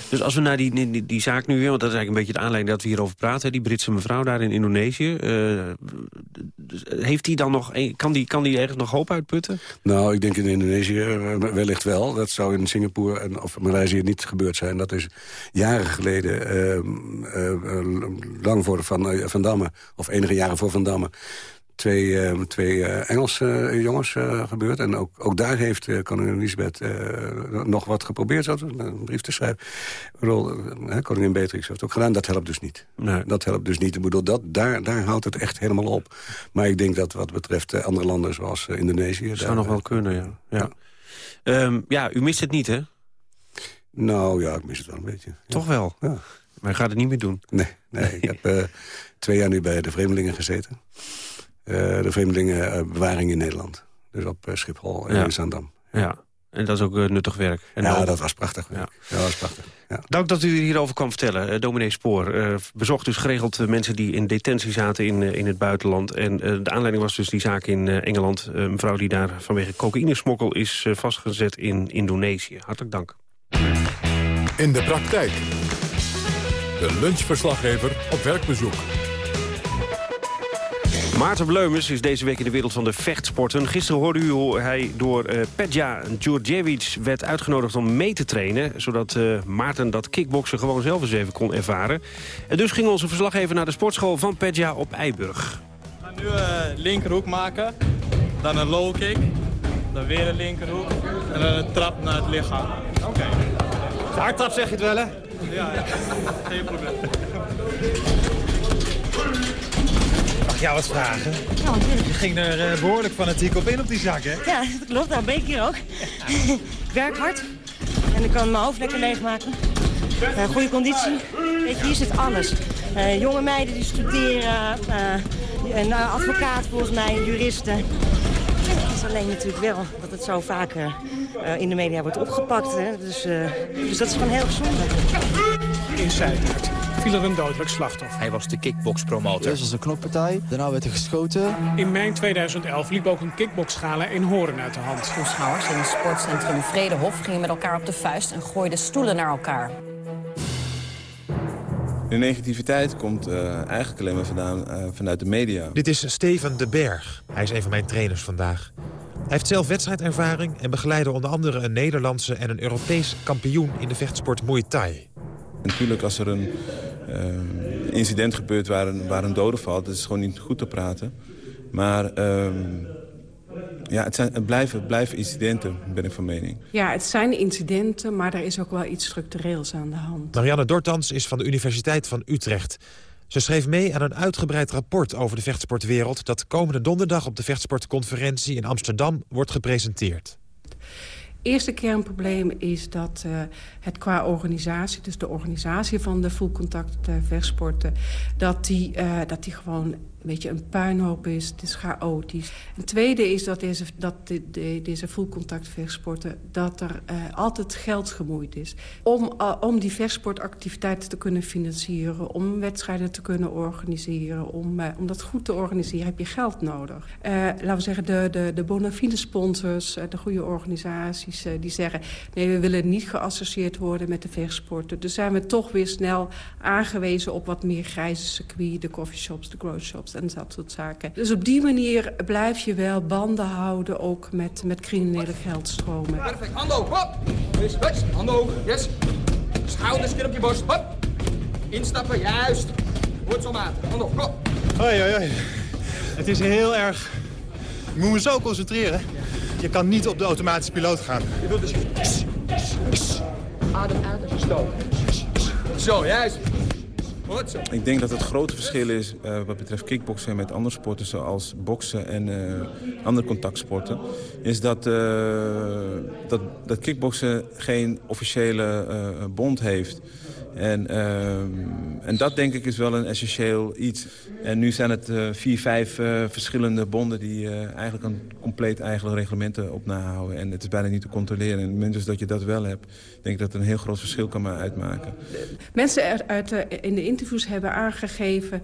Dus als we naar die, die, die, zaak nu weer, want dat is eigenlijk een beetje de aanleiding dat we hierover praten, die Britse mevrouw daar in Indonesië, uh, heeft die dan nog, kan die, kan die ergens nog hoop uitputten? Nou, ik denk in Indonesië wellicht wel. Dat zou in Singapore en, of Maleisië niet gebeurd zijn. Dat is jaren geleden, uh, uh, lang voor Van, van Damme, of enige jaren voor Van Damme, twee, uh, twee uh, Engelse uh, jongens gebeurd. En ook, ook daar heeft koningin Elisabeth nog wat geprobeerd, zo, een brief te schrijven. Bedoel, koningin Beatrix heeft het ook gedaan. Dat helpt dus niet. Nee. Dat helpt dus niet. Ik bedoel, dat, daar, daar houdt het echt helemaal op. Maar ik denk dat wat betreft andere landen zoals Indonesië... Dat zou nog wel kunnen, ja. Ja. Ja. Um, ja, u mist het niet, hè? Nou ja, ik mis het wel een beetje. Toch wel? Ja. Maar je gaat het niet meer doen? Nee, nee ik heb twee jaar nu bij de Vreemdelingen gezeten. Uh, de vreemdelingenbewaring in Nederland. Dus op uh, Schiphol en ja. in Zandam. Ja. ja. en dat is ook uh, nuttig werk. En ja, dat was prachtig werk. Ja. dat was prachtig. Ja. Dank dat u hierover kwam vertellen. Uh, dominee Spoor bezocht dus geregeld mensen die in detentie zaten in, in het buitenland. En de aanleiding was dus die zaak in Engeland. een mevrouw die daar vanwege cocaïnesmokkel is vastgezet in Indonesië. Hartelijk dank. In de praktijk. De lunchverslaggever op werkbezoek. Maarten Bleumers is deze week in de wereld van de vechtsporten. Gisteren hoorde u hoe hij door uh, Pedja Djurdjevic werd uitgenodigd om mee te trainen... zodat uh, Maarten dat kickboksen gewoon zelf eens even kon ervaren. En dus ging onze verslaggever naar de sportschool van Pedja op Eiburg. We gaan nu uh, linkerhoek maken, dan een low kick, dan weer een linkerhoek en dan een trap naar het lichaam. Oké. Okay. Hardtrap zeg je het wel, hè? Ja, ja. geen probleem. Ja, wat vragen. Ja, natuurlijk. Je ging er uh, behoorlijk fanatiek op in op die zak, hè? Ja, dat klopt. Nou ben ik hier ook. ik werk hard. En ik kan mijn hoofd lekker leegmaken. Uh, goede conditie. Weet je, hier zit alles. Uh, jonge meiden die studeren. een advocaat volgens mij, juristen. Het is alleen natuurlijk wel dat het zo vaak in de media wordt opgepakt. Hè? Dus, dus dat is gewoon heel gezonde. In Zuidhart viel er een dodelijk slachtoffer. Hij was de kickboxpromotor. Eerst was een knokpartij, daarna werd er geschoten. In mei 2011 liep ook een kickboxgala in Horen uit de hand. Toeschouwers in het sportcentrum Vredehof gingen met elkaar op de vuist... en gooiden stoelen naar elkaar. De negativiteit komt uh, eigenlijk alleen maar vandaan, uh, vanuit de media. Dit is Steven de Berg. Hij is een van mijn trainers vandaag. Hij heeft zelf wedstrijdervaring en begeleidde onder andere een Nederlandse en een Europees kampioen in de vechtsport Muay Thai. Natuurlijk als er een uh, incident gebeurt waar een, waar een dode valt, dat is gewoon niet goed te praten. Maar uh, ja, het, zijn, het, blijven, het blijven incidenten, ben ik van mening. Ja, het zijn incidenten, maar er is ook wel iets structureels aan de hand. Marianne Dortans is van de Universiteit van Utrecht. Ze schreef mee aan een uitgebreid rapport over de vechtsportwereld... dat komende donderdag op de vechtsportconferentie in Amsterdam wordt gepresenteerd eerste kernprobleem is dat uh, het qua organisatie... dus de organisatie van de full contact uh, vechtsporten... dat die, uh, dat die gewoon een beetje een puinhoop is. Het is chaotisch. Een tweede is dat deze, dat de, de, deze vechtsporten... dat er uh, altijd geld gemoeid is. Om, uh, om die vechtsportactiviteiten te kunnen financieren... om wedstrijden te kunnen organiseren... om, uh, om dat goed te organiseren heb je geld nodig. laten we zeggen, de, de, de bona sponsors, de goede organisaties... die zeggen, nee, we willen niet geassocieerd worden met de vechtsporten. Dus zijn we toch weer snel aangewezen op wat meer grijze circuit... de coffeeshops, de en dat soort zaken. Dus op die manier blijf je wel banden houden... ook met, met criminele geldstromen. Perfect, handen hoog, hop. Dus, dus, handen hoog, yes. Schouders keer op je borst, hop. Instappen, juist. Goed zo, maat. Handen hoog, hop. Hoi, hoi, hoi. Het is heel erg... Je moet me zo concentreren. Je kan niet op de automatische piloot gaan. Je wilt dus... Adem uit als je stoot. Zo, juist. Ik denk dat het grote verschil is uh, wat betreft kickboksen met andere sporten zoals boksen en uh, andere contactsporten. Is dat, uh, dat, dat kickboksen geen officiële bond heeft. En, en dat denk ik is wel een essentieel iets. En nu zijn het vier, vijf verschillende bonden die eigenlijk een compleet eigen reglementen op nahouden. En het is bijna niet te controleren. En minstens dat je dat wel hebt, denk ik dat het een heel groot verschil kan uitmaken. Mensen uit, in de interviews hebben aangegeven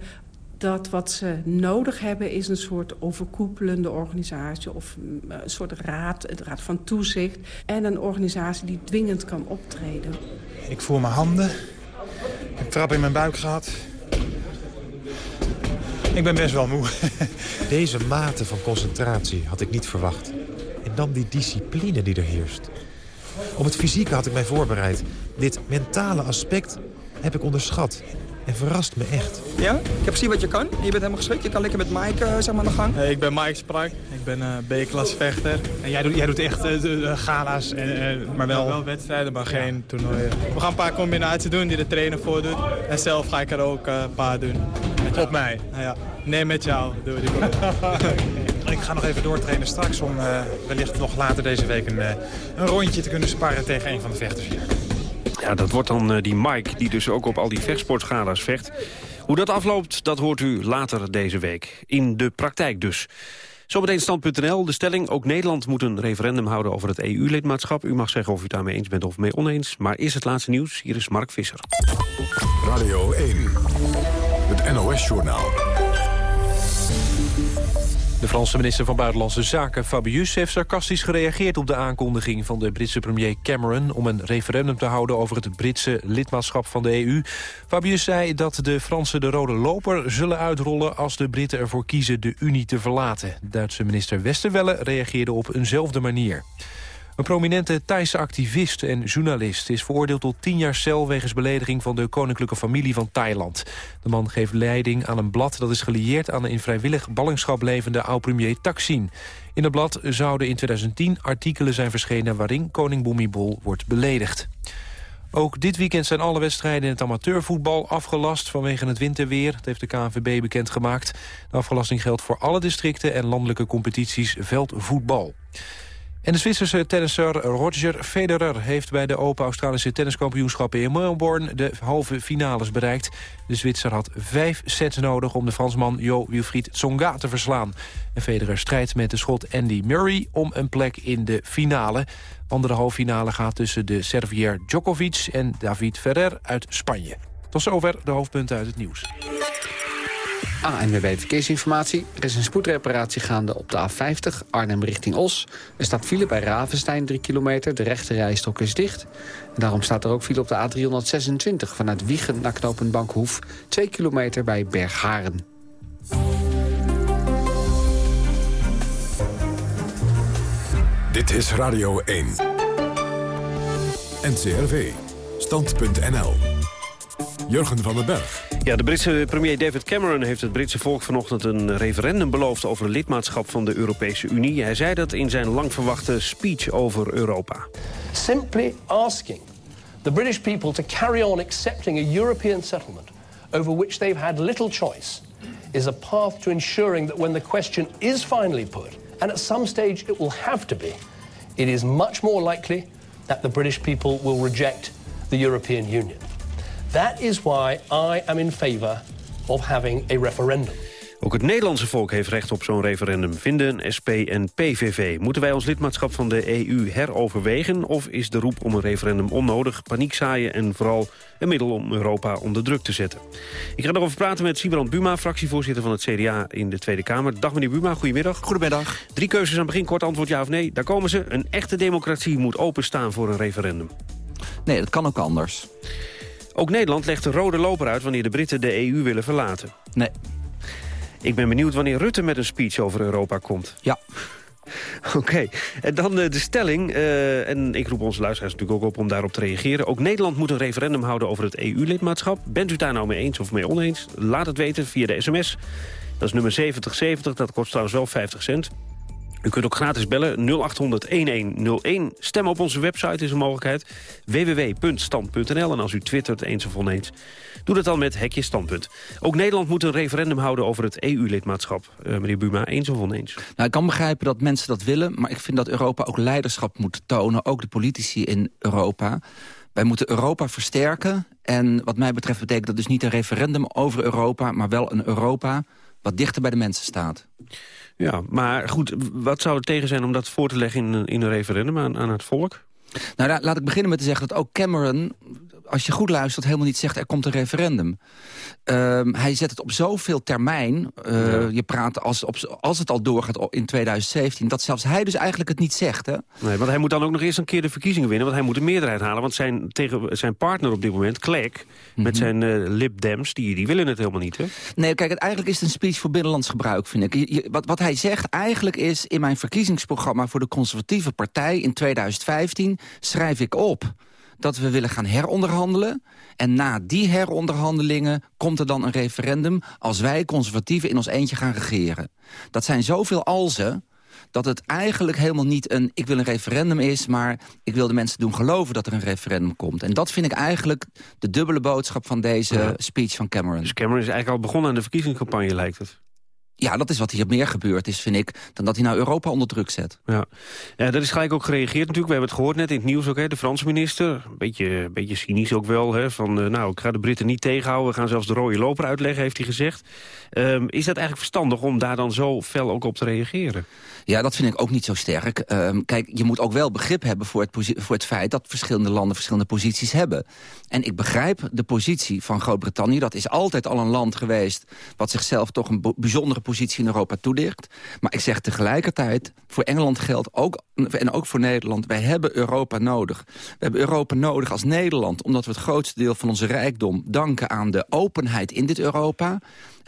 dat wat ze nodig hebben is een soort overkoepelende organisatie... of een soort raad, een raad van toezicht... en een organisatie die dwingend kan optreden. Ik voel mijn handen. Ik trap in mijn buik gehad. Ik ben best wel moe. Deze mate van concentratie had ik niet verwacht. En dan die discipline die er heerst. Op het fysieke had ik mij voorbereid. Dit mentale aspect heb ik onderschat. En verrast me echt. Ja, ik heb gezien wat je kan. Je bent helemaal geschikt. Je kan lekker met Mike uh, zeg maar, aan de gang. Hey, ik ben Mike Sprak. Ik ben uh, B-klas vechter. En jij doet, jij doet echt uh, gala's, en, maar wel... wel wedstrijden, maar geen ja. toernooien. We gaan een paar combinaties doen die de trainer voordoet. En zelf ga ik er ook een paar doen. Op mij? Ja. Nee, met jou. Doe die Ik ga nog even doortrainen straks om wellicht nog later deze week een, een rondje te kunnen sparren tegen een van de vechters hier. Ja, dat wordt dan uh, die Mike, die dus ook op al die vechtsportschala's vecht. Hoe dat afloopt, dat hoort u later deze week. In de praktijk dus. Zometeen stand.nl. De stelling, ook Nederland moet een referendum houden over het EU-lidmaatschap. U mag zeggen of u daarmee eens bent of mee oneens. Maar is het laatste nieuws? Hier is Mark Visser. Radio 1, het NOS-journaal. De Franse minister van Buitenlandse Zaken Fabius heeft sarcastisch gereageerd op de aankondiging van de Britse premier Cameron om een referendum te houden over het Britse lidmaatschap van de EU. Fabius zei dat de Fransen de rode loper zullen uitrollen als de Britten ervoor kiezen de Unie te verlaten. Duitse minister Westerwelle reageerde op eenzelfde manier. Een prominente Thaise activist en journalist is veroordeeld tot 10 jaar cel wegens belediging van de koninklijke familie van Thailand. De man geeft leiding aan een blad dat is gelieerd aan de in vrijwillig ballingschap levende oud-premier Thaksin. In het blad zouden in 2010 artikelen zijn verschenen waarin koning Bhumibol wordt beledigd. Ook dit weekend zijn alle wedstrijden in het amateurvoetbal afgelast vanwege het winterweer. Dat heeft de KNVB bekendgemaakt. De afgelasting geldt voor alle districten en landelijke competities veldvoetbal. En de Zwitserse tennisser Roger Federer heeft bij de Open Australische tenniskampioenschappen in Melbourne de halve finales bereikt. De Zwitser had vijf sets nodig om de Fransman Jo Wilfried Tsonga te verslaan. En Federer strijdt met de schot Andy Murray om een plek in de finale. Andere halve finale gaat tussen de Servier Djokovic en David Ferrer uit Spanje. Tot zover de hoofdpunten uit het nieuws. ANWB Verkeersinformatie. Er is een spoedreparatie gaande op de A50 Arnhem richting Os. Er staat file bij Ravenstein 3 kilometer. De rechte rijstok is dicht. En daarom staat er ook file op de A326 vanuit Wiegen naar knooppunt Bankhoef. 2 kilometer bij Bergharen. Dit is Radio 1. NCRV. Stand.nl. Jurgen van den Berg. Ja, de Britse premier David Cameron heeft het Britse volk vanochtend een referendum beloofd over het lidmaatschap van de Europese Unie. Hij zei dat in zijn lang verwachte speech over Europa. Simply asking the British people to carry on accepting a European settlement over which they've had little choice is a path to ensuring that when the question is finally put, and at some stage it will have to be, it is much more likely that the British people will reject the European Union. That is why I am in favour of having a referendum. Ook het Nederlandse volk heeft recht op zo'n referendum, vinden SP en PVV. Moeten wij ons lidmaatschap van de EU heroverwegen... of is de roep om een referendum onnodig, paniek zaaien... en vooral een middel om Europa onder druk te zetten? Ik ga erover praten met Sibrand Buma, fractievoorzitter van het CDA in de Tweede Kamer. Dag meneer Buma, goedemiddag. Goedemiddag. Drie keuzes aan het begin, kort antwoord ja of nee. Daar komen ze. Een echte democratie moet openstaan voor een referendum. Nee, dat kan ook anders. Ook Nederland legt de rode loper uit wanneer de Britten de EU willen verlaten. Nee. Ik ben benieuwd wanneer Rutte met een speech over Europa komt. Ja. Oké, en dan uh, de stelling. Uh, en ik roep onze luisteraars natuurlijk ook op om daarop te reageren. Ook Nederland moet een referendum houden over het EU-lidmaatschap. Bent u daar nou mee eens of mee oneens? Laat het weten via de sms. Dat is nummer 7070, dat kost trouwens wel 50 cent. U kunt ook gratis bellen 0800-1101. Stem op onze website is een mogelijkheid. www.stand.nl. En als u twittert eens of oneens, doe dat dan met hekje standpunt. Ook Nederland moet een referendum houden over het EU-lidmaatschap. Uh, meneer Buma, eens of oneens? Nou, ik kan begrijpen dat mensen dat willen. Maar ik vind dat Europa ook leiderschap moet tonen. Ook de politici in Europa. Wij moeten Europa versterken. En wat mij betreft betekent dat dus niet een referendum over Europa... maar wel een Europa wat dichter bij de mensen staat. Ja, maar goed, wat zou er tegen zijn om dat voor te leggen in, in een referendum aan, aan het volk? Nou, laat ik beginnen met te zeggen dat ook Cameron als je goed luistert, helemaal niet zegt... er komt een referendum. Um, hij zet het op zoveel termijn. Uh, Je praat als, op, als het al doorgaat in 2017... dat zelfs hij dus eigenlijk het niet zegt. Hè? Nee, want hij moet dan ook nog eerst een keer de verkiezingen winnen... want hij moet een meerderheid halen. Want zijn, tegen, zijn partner op dit moment, Clegg... met Mhm. zijn uh, die, die willen het helemaal niet. Hè? Nee, kijk, het, eigenlijk is het een speech voor binnenlands gebruik, vind ik. Je, je, wat, wat hij zegt eigenlijk is... in mijn verkiezingsprogramma voor de conservatieve partij in 2015... schrijf ik op dat we willen gaan heronderhandelen. En na die heronderhandelingen komt er dan een referendum... als wij conservatieven in ons eentje gaan regeren. Dat zijn zoveel alzen dat het eigenlijk helemaal niet een ik wil een referendum is... maar ik wil de mensen doen geloven dat er een referendum komt. En dat vind ik eigenlijk de dubbele boodschap van deze ja. speech van Cameron. Dus Cameron is eigenlijk al begonnen aan de verkiezingscampagne, lijkt het. Ja, dat is wat hier meer gebeurd is, vind ik... dan dat hij nou Europa onder druk zet. Ja, ja dat is gelijk ook gereageerd natuurlijk. We hebben het gehoord net in het nieuws ook, hè, de Franse minister. Een beetje, beetje cynisch ook wel, hè, van uh, nou, ik ga de Britten niet tegenhouden. We gaan zelfs de rode loper uitleggen, heeft hij gezegd. Um, is dat eigenlijk verstandig om daar dan zo fel ook op te reageren? Ja, dat vind ik ook niet zo sterk. Um, kijk, je moet ook wel begrip hebben voor het, voor het feit... dat verschillende landen verschillende posities hebben. En ik begrijp de positie van Groot-Brittannië. Dat is altijd al een land geweest... wat zichzelf toch een bijzondere positie in Europa toedicht. Maar ik zeg tegelijkertijd, voor Engeland geldt ook... en ook voor Nederland, wij hebben Europa nodig. We hebben Europa nodig als Nederland... omdat we het grootste deel van onze rijkdom danken aan de openheid in dit Europa...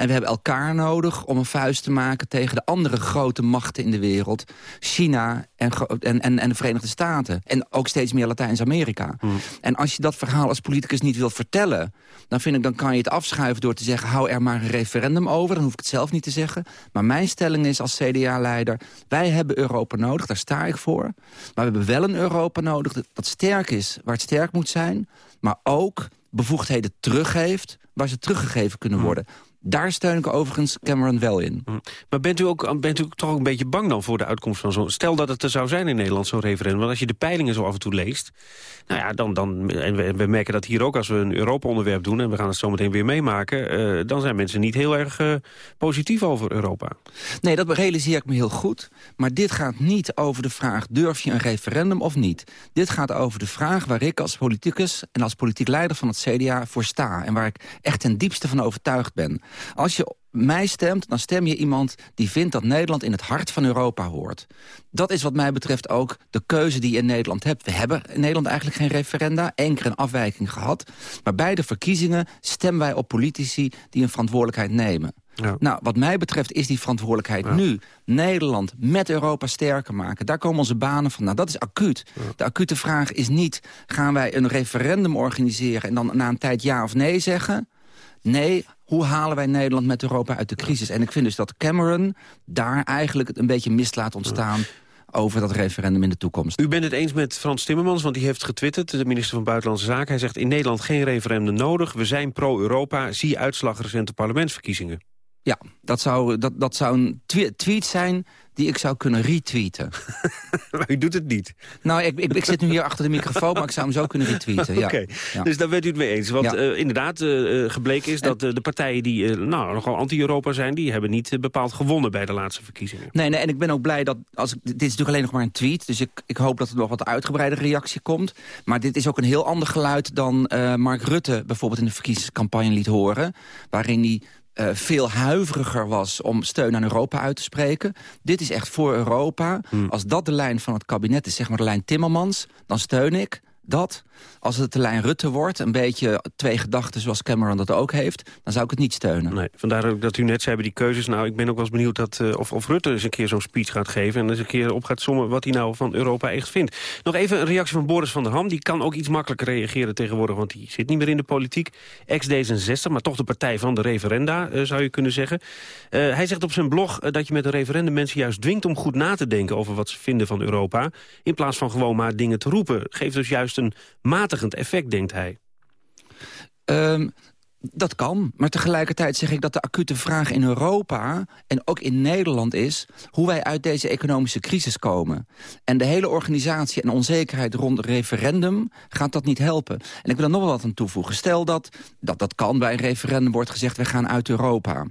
En we hebben elkaar nodig om een vuist te maken tegen de andere grote machten in de wereld. China en, en, en, en de Verenigde Staten. En ook steeds meer Latijns-Amerika. Hmm. En als je dat verhaal als politicus niet wilt vertellen... dan vind ik, dan kan je het afschuiven door te zeggen... hou er maar een referendum over, dan hoef ik het zelf niet te zeggen. Maar mijn stelling is als CDA-leider... wij hebben Europa nodig, daar sta ik voor. Maar we hebben wel een Europa nodig dat, sterk is waar het sterk moet zijn... maar ook bevoegdheden teruggeeft waar ze teruggegeven kunnen worden... Daar steun ik overigens Cameron wel in. Maar bent u, ook, bent u toch ook een beetje bang dan voor de uitkomst van zo'n... Stel dat het er zou zijn in Nederland, zo'n referendum. Want als je de peilingen zo af en toe leest... Nou ja, dan, dan, en we, we merken dat hier ook als we een Europa-onderwerp doen... en we gaan het zo meteen weer meemaken... Uh, dan zijn mensen niet heel erg uh, positief over Europa. Nee, dat realiseer ik me heel goed. Maar dit gaat niet over de vraag... durf je een referendum of niet? Dit gaat over de vraag waar ik als politicus... en als politiek leider van het CDA voor sta... en waar ik echt ten diepste van overtuigd ben. Als je mij stemt, dan stem je iemand die vindt dat Nederland in het hart van Europa hoort. Dat is wat mij betreft ook de keuze die je in Nederland hebt. We hebben in Nederland eigenlijk geen referenda, één keer een afwijking gehad. Maar bij de verkiezingen stemmen wij op politici die een verantwoordelijkheid nemen. Ja. Nou, wat mij betreft is die verantwoordelijkheid ja. nu Nederland met Europa sterker maken. Daar komen onze banen van. Nou, dat is acuut. Ja. De acute vraag is niet, gaan wij een referendum organiseren... en dan na een tijd ja of nee zeggen... Nee, hoe halen wij Nederland met Europa uit de crisis? En ik vind dus dat Cameron daar eigenlijk een beetje mist laat ontstaan over dat referendum in de toekomst. U bent het eens met Frans Timmermans, want die heeft getwitterd... de minister van Buitenlandse Zaken. Hij zegt in Nederland geen referendum nodig. We zijn pro-Europa. Zie uitslag recente parlementsverkiezingen. Ja, dat zou, dat, dat zou een tweet zijn die ik zou kunnen retweeten. maar u doet het niet. Nou, ik, ik, ik, zit nu hier achter de microfoon, maar ik zou hem zo kunnen retweeten. Ja. Oké, dus daar bent u het mee eens. Want uh, inderdaad, uh, gebleken is dat uh, de partijen die nou, nogal anti-Europa zijn... die hebben niet bepaald gewonnen bij de laatste verkiezingen. Nee, nee, en ik ben ook blij dat... Als ik, dit is natuurlijk alleen nog maar een tweet, dus ik, ik hoop dat er nog wat uitgebreide reactie komt. Maar dit is ook een heel ander geluid dan Mark Rutte bijvoorbeeld in de verkiezingscampagne liet horen. Waarin hij uh, veel huiveriger was om steun aan Europa uit te spreken. Dit is echt voor Europa. Hmm. Als dat de lijn van het kabinet is, zeg maar de lijn Timmermans... dan steun ik dat. Als het de lijn Rutte wordt, een beetje twee gedachten zoals Cameron dat ook heeft... dan zou ik het niet steunen. Nee, vandaar ook dat u net zei die keuzes... nou, ik ben ook wel eens benieuwd dat, uh, of, of Rutte eens een keer zo'n speech gaat geven... en eens een keer op gaat sommen wat hij nou van Europa echt vindt. Nog even een reactie van Boris van der Ham. Die kan ook iets makkelijker reageren tegenwoordig... want die zit niet meer in de politiek. Ex-D66, maar toch de partij van de referenda, uh, zou je kunnen zeggen. Uh, hij zegt op zijn blog dat je met een referendum mensen juist dwingt... om goed na te denken over wat ze vinden van Europa... in plaats van gewoon maar dingen te roepen. Geeft dus juist een matigend effect, denkt hij. Um, dat kan, maar tegelijkertijd zeg ik dat de acute vraag in Europa... en ook in Nederland is hoe wij uit deze economische crisis komen. En de hele organisatie en onzekerheid rond referendum gaat dat niet helpen. En ik wil er nog wel wat aan toevoegen. Stel dat dat, dat kan bij een referendum wordt gezegd... we gaan uit Europa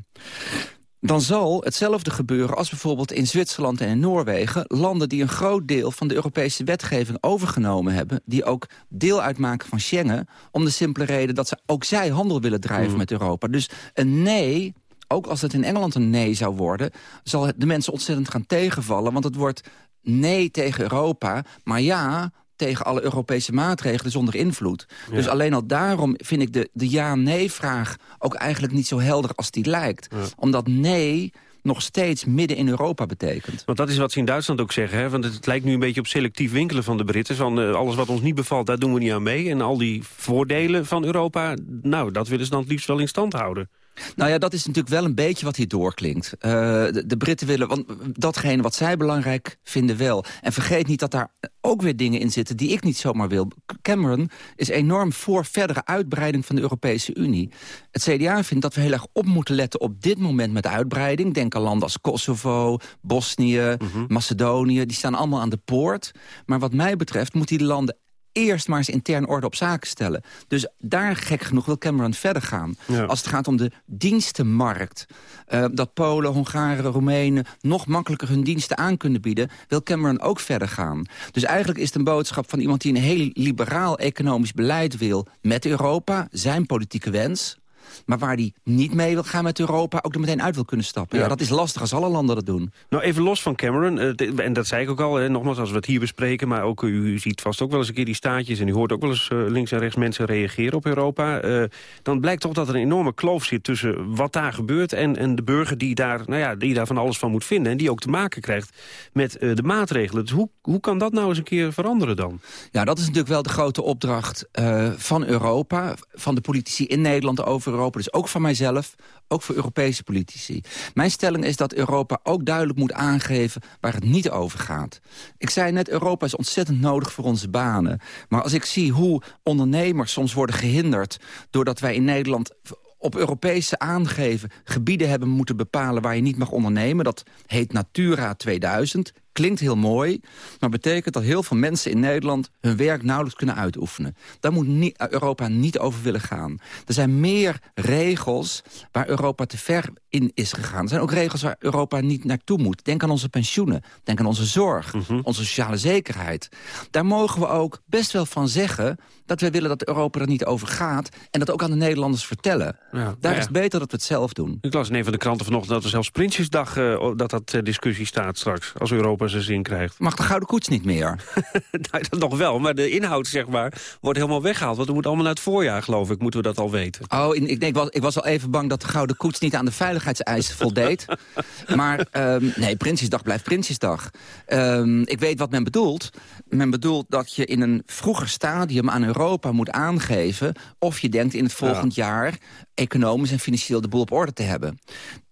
dan zal hetzelfde gebeuren als bijvoorbeeld in Zwitserland en in Noorwegen... landen die een groot deel van de Europese wetgeving overgenomen hebben... die ook deel uitmaken van Schengen... om de simpele reden dat ze ook zij handel willen drijven mm. met Europa. Dus een nee, ook als het in Engeland een nee zou worden... zal de mensen ontzettend gaan tegenvallen, want het wordt nee tegen Europa... maar ja tegen alle Europese maatregelen zonder invloed. Dus alleen al daarom vind ik de, de ja-nee-vraag ook eigenlijk niet zo helder als die lijkt. Omdat nee nog steeds midden in Europa betekent. Want dat is wat ze in Duitsland ook zeggen. Hè? Want het, lijkt nu een beetje op selectief winkelen van de Britten. Van uh, alles wat ons niet bevalt, daar doen we niet aan mee. En al die voordelen van Europa, nou, dat willen ze dan het liefst wel in stand houden. Nou ja, dat is natuurlijk wel een beetje wat hier doorklinkt. Uh, de, de, Britten willen, want datgene wat zij belangrijk vinden wel. En vergeet niet dat daar ook weer dingen in zitten die ik niet zomaar wil. Cameron is enorm voor verdere uitbreiding van de Europese Unie. Het CDA vindt dat we heel erg op moeten letten op dit moment met uitbreiding. Denk aan landen als Kosovo, Bosnië, mhm. Macedonië. Die staan allemaal aan de poort. Maar wat mij betreft moeten die landen eerst maar eens intern orde op zaken stellen. Dus daar, gek genoeg, wil Cameron verder gaan. Als het gaat om de dienstenmarkt... Uh, dat Polen, Hongaren, Roemenen nog makkelijker hun diensten aan kunnen bieden... wil Cameron ook verder gaan. Dus eigenlijk is het een boodschap van iemand die een heel liberaal economisch beleid wil... met Europa, zijn politieke wens... Maar waar die niet mee wil gaan met Europa... ook er meteen uit wil kunnen stappen. Ja, dat is lastig als alle landen dat doen. Nou, even los van Cameron. Uh, en dat zei ik ook al, hè, nogmaals, als we het hier bespreken... maar ook, u, u, ziet vast ook wel eens een keer die staatjes... en u hoort ook wel eens uh, links en rechts mensen reageren op Europa. Uh, dan blijkt toch dat er een enorme kloof zit tussen wat daar gebeurt... en, en de burger die daar, nou ja, die daar van alles van moet vinden... en die ook te maken krijgt met de maatregelen. Dus hoe, hoe kan dat nou eens een keer veranderen dan? Ja, dat is natuurlijk wel de grote opdracht van Europa... van de politici in Nederland over Europa, dus ook van mijzelf, ook voor Europese politici. Mijn stelling is dat Europa ook duidelijk moet aangeven waar het niet over gaat. Ik zei net, Europa is ontzettend nodig voor onze banen. Maar als ik zie hoe ondernemers soms worden gehinderd... doordat wij in Nederland op Europese aangeven gebieden hebben moeten bepalen waar je niet mag ondernemen. Dat heet Natura 2000. Klinkt heel mooi, maar betekent dat heel veel mensen in Nederland... hun werk nauwelijks kunnen uitoefenen. Daar moet niet, Europa niet over willen gaan. Er zijn meer regels waar Europa te ver in is gegaan. Er zijn ook regels waar Europa niet naartoe moet. Denk aan onze pensioenen, denk aan onze zorg, mhm. onze sociale zekerheid. Daar mogen we ook best wel van zeggen dat we willen dat Europa er niet over gaat... en dat ook aan de Nederlanders vertellen. Ja, Daar is het beter dat we het zelf doen. Ik las in een van de kranten vanochtend dat er zelfs Prinsjesdag... Uh, dat dat uh, discussie staat straks, als Europa zijn zin krijgt. Mag de Gouden Koets niet meer? nou, dat nog wel, maar de inhoud zeg maar, wordt helemaal weggehaald. Want we moeten allemaal naar het voorjaar, geloof ik, moeten we dat al weten. Oh, ik, denk, ik, was, ik was al even bang dat de Gouden Koets niet aan de veiligheidseisen voldeed. maar um, nee, Prinsjesdag blijft Prinsjesdag. Um, ik weet wat men bedoelt. Men bedoelt dat je in een vroeger stadium aan Europa moet aangeven... of je denkt in het volgend jaar economisch en financieel de boel op orde te hebben.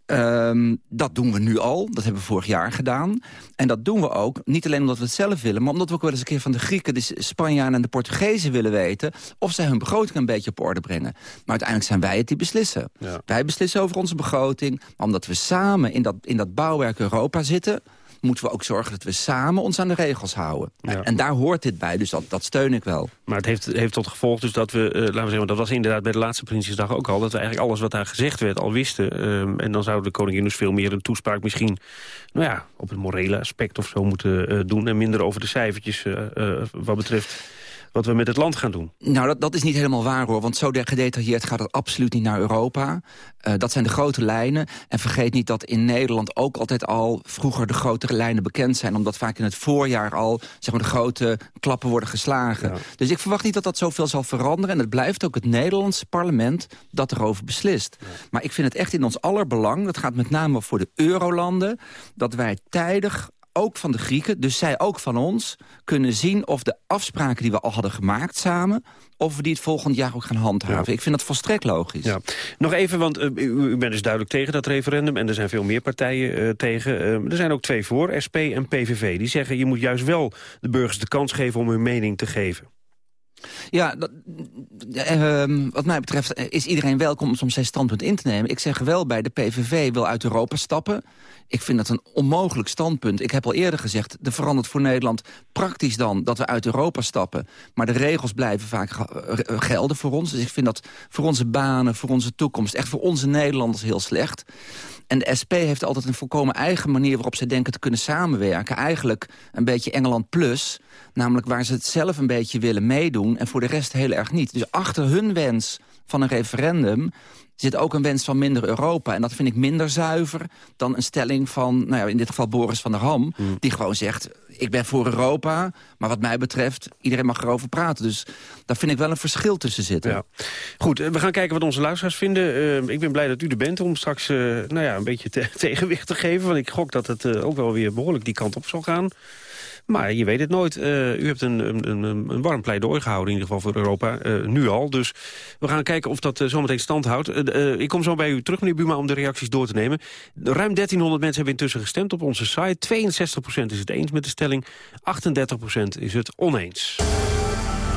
Ehm, dat doen we nu al. Dat hebben we vorig jaar gedaan. En dat doen we ook, niet alleen omdat we het zelf willen... maar omdat we ook wel eens een keer van de Grieken, de Spanjaarden en de Portugezen willen weten... of zij hun begroting een beetje op orde brengen. Maar uiteindelijk zijn wij het die beslissen. Wij beslissen over onze begroting. Maar omdat we samen in dat, in dat bouwwerk Europa zitten moeten we ook zorgen dat we samen ons aan de regels houden. En daar hoort dit bij, dus dat, dat steun ik wel. Maar het heeft, heeft tot gevolg dus dat we, uh, laten we zeggen... dat was inderdaad bij de laatste Prinsjesdag ook al... dat we eigenlijk alles wat daar gezegd werd al wisten. Um, en dan zou de koningin dus veel meer een toespraak misschien... nou ja, op het morele aspect of zo moeten uh, doen... en minder over de cijfertjes uh, wat betreft wat we met het land gaan doen. Nou, dat, dat is niet helemaal waar hoor. Want zo gedetailleerd gaat het absoluut niet naar Europa. Uh, dat zijn de grote lijnen. En vergeet niet dat in Nederland ook altijd al vroeger de grotere lijnen bekend zijn. Omdat vaak in het voorjaar al zeg maar, de grote klappen worden geslagen. Dus ik verwacht niet dat dat zoveel zal veranderen. En het blijft ook het Nederlandse parlement dat erover beslist. Maar ik vind het echt in ons allerbelang, dat gaat met name voor de eurolanden... dat wij tijdig ook van de Grieken, dus zij ook van ons... kunnen zien of de afspraken die we al hadden gemaakt samen... of we die het volgend jaar ook gaan handhaven. Ik vind dat volstrekt logisch. Ja. Nog even, want uh, u, bent dus duidelijk tegen dat referendum... en er zijn veel meer partijen uh, tegen. Uh, er zijn ook twee voor, SP en PVV. Die zeggen, je moet juist wel de burgers de kans geven om hun mening te geven. Ja, dat, uh, wat mij betreft is iedereen welkom om zijn standpunt in te nemen. Ik zeg wel bij de PVV wil uit Europa stappen. Ik vind dat een onmogelijk standpunt. Ik heb al eerder gezegd, er verandert voor Nederland praktisch dan dat we uit Europa stappen. Maar de regels blijven vaak gelden voor ons. Dus ik vind dat voor onze banen, voor onze toekomst, echt voor onze Nederlanders heel slecht. En de SP heeft altijd een volkomen eigen manier waarop ze denken te kunnen samenwerken. Eigenlijk een beetje Engeland plus. Namelijk waar ze het zelf een beetje willen meedoen en voor de rest heel erg niet. Dus achter hun wens van een referendum zit ook een wens van minder Europa. En dat vind ik minder zuiver dan een stelling van, nou ja, in dit geval Boris van der Ham... Hmm. die gewoon zegt, ik ben voor Europa, maar wat mij betreft, iedereen mag erover praten. Dus daar vind ik wel een verschil tussen zitten. Ja. Goed, eh, we gaan kijken wat onze luisteraars vinden. Uh, ik ben blij dat u er bent om straks uh, nou ja, een beetje te tegenwicht te geven. Want ik gok dat het uh, ook wel weer behoorlijk die kant op zal gaan. Maar je weet het nooit. Uh, u hebt een, een, een, warm pleidooi gehouden in ieder geval voor Europa. Uh, nu al. Dus we gaan kijken of dat uh, zometeen stand houdt. ik kom zo bij u terug, meneer Buma, om de reacties door te nemen. Ruim 1300 mensen hebben intussen gestemd op onze site. 62% is het eens met de stelling. 38% is het oneens.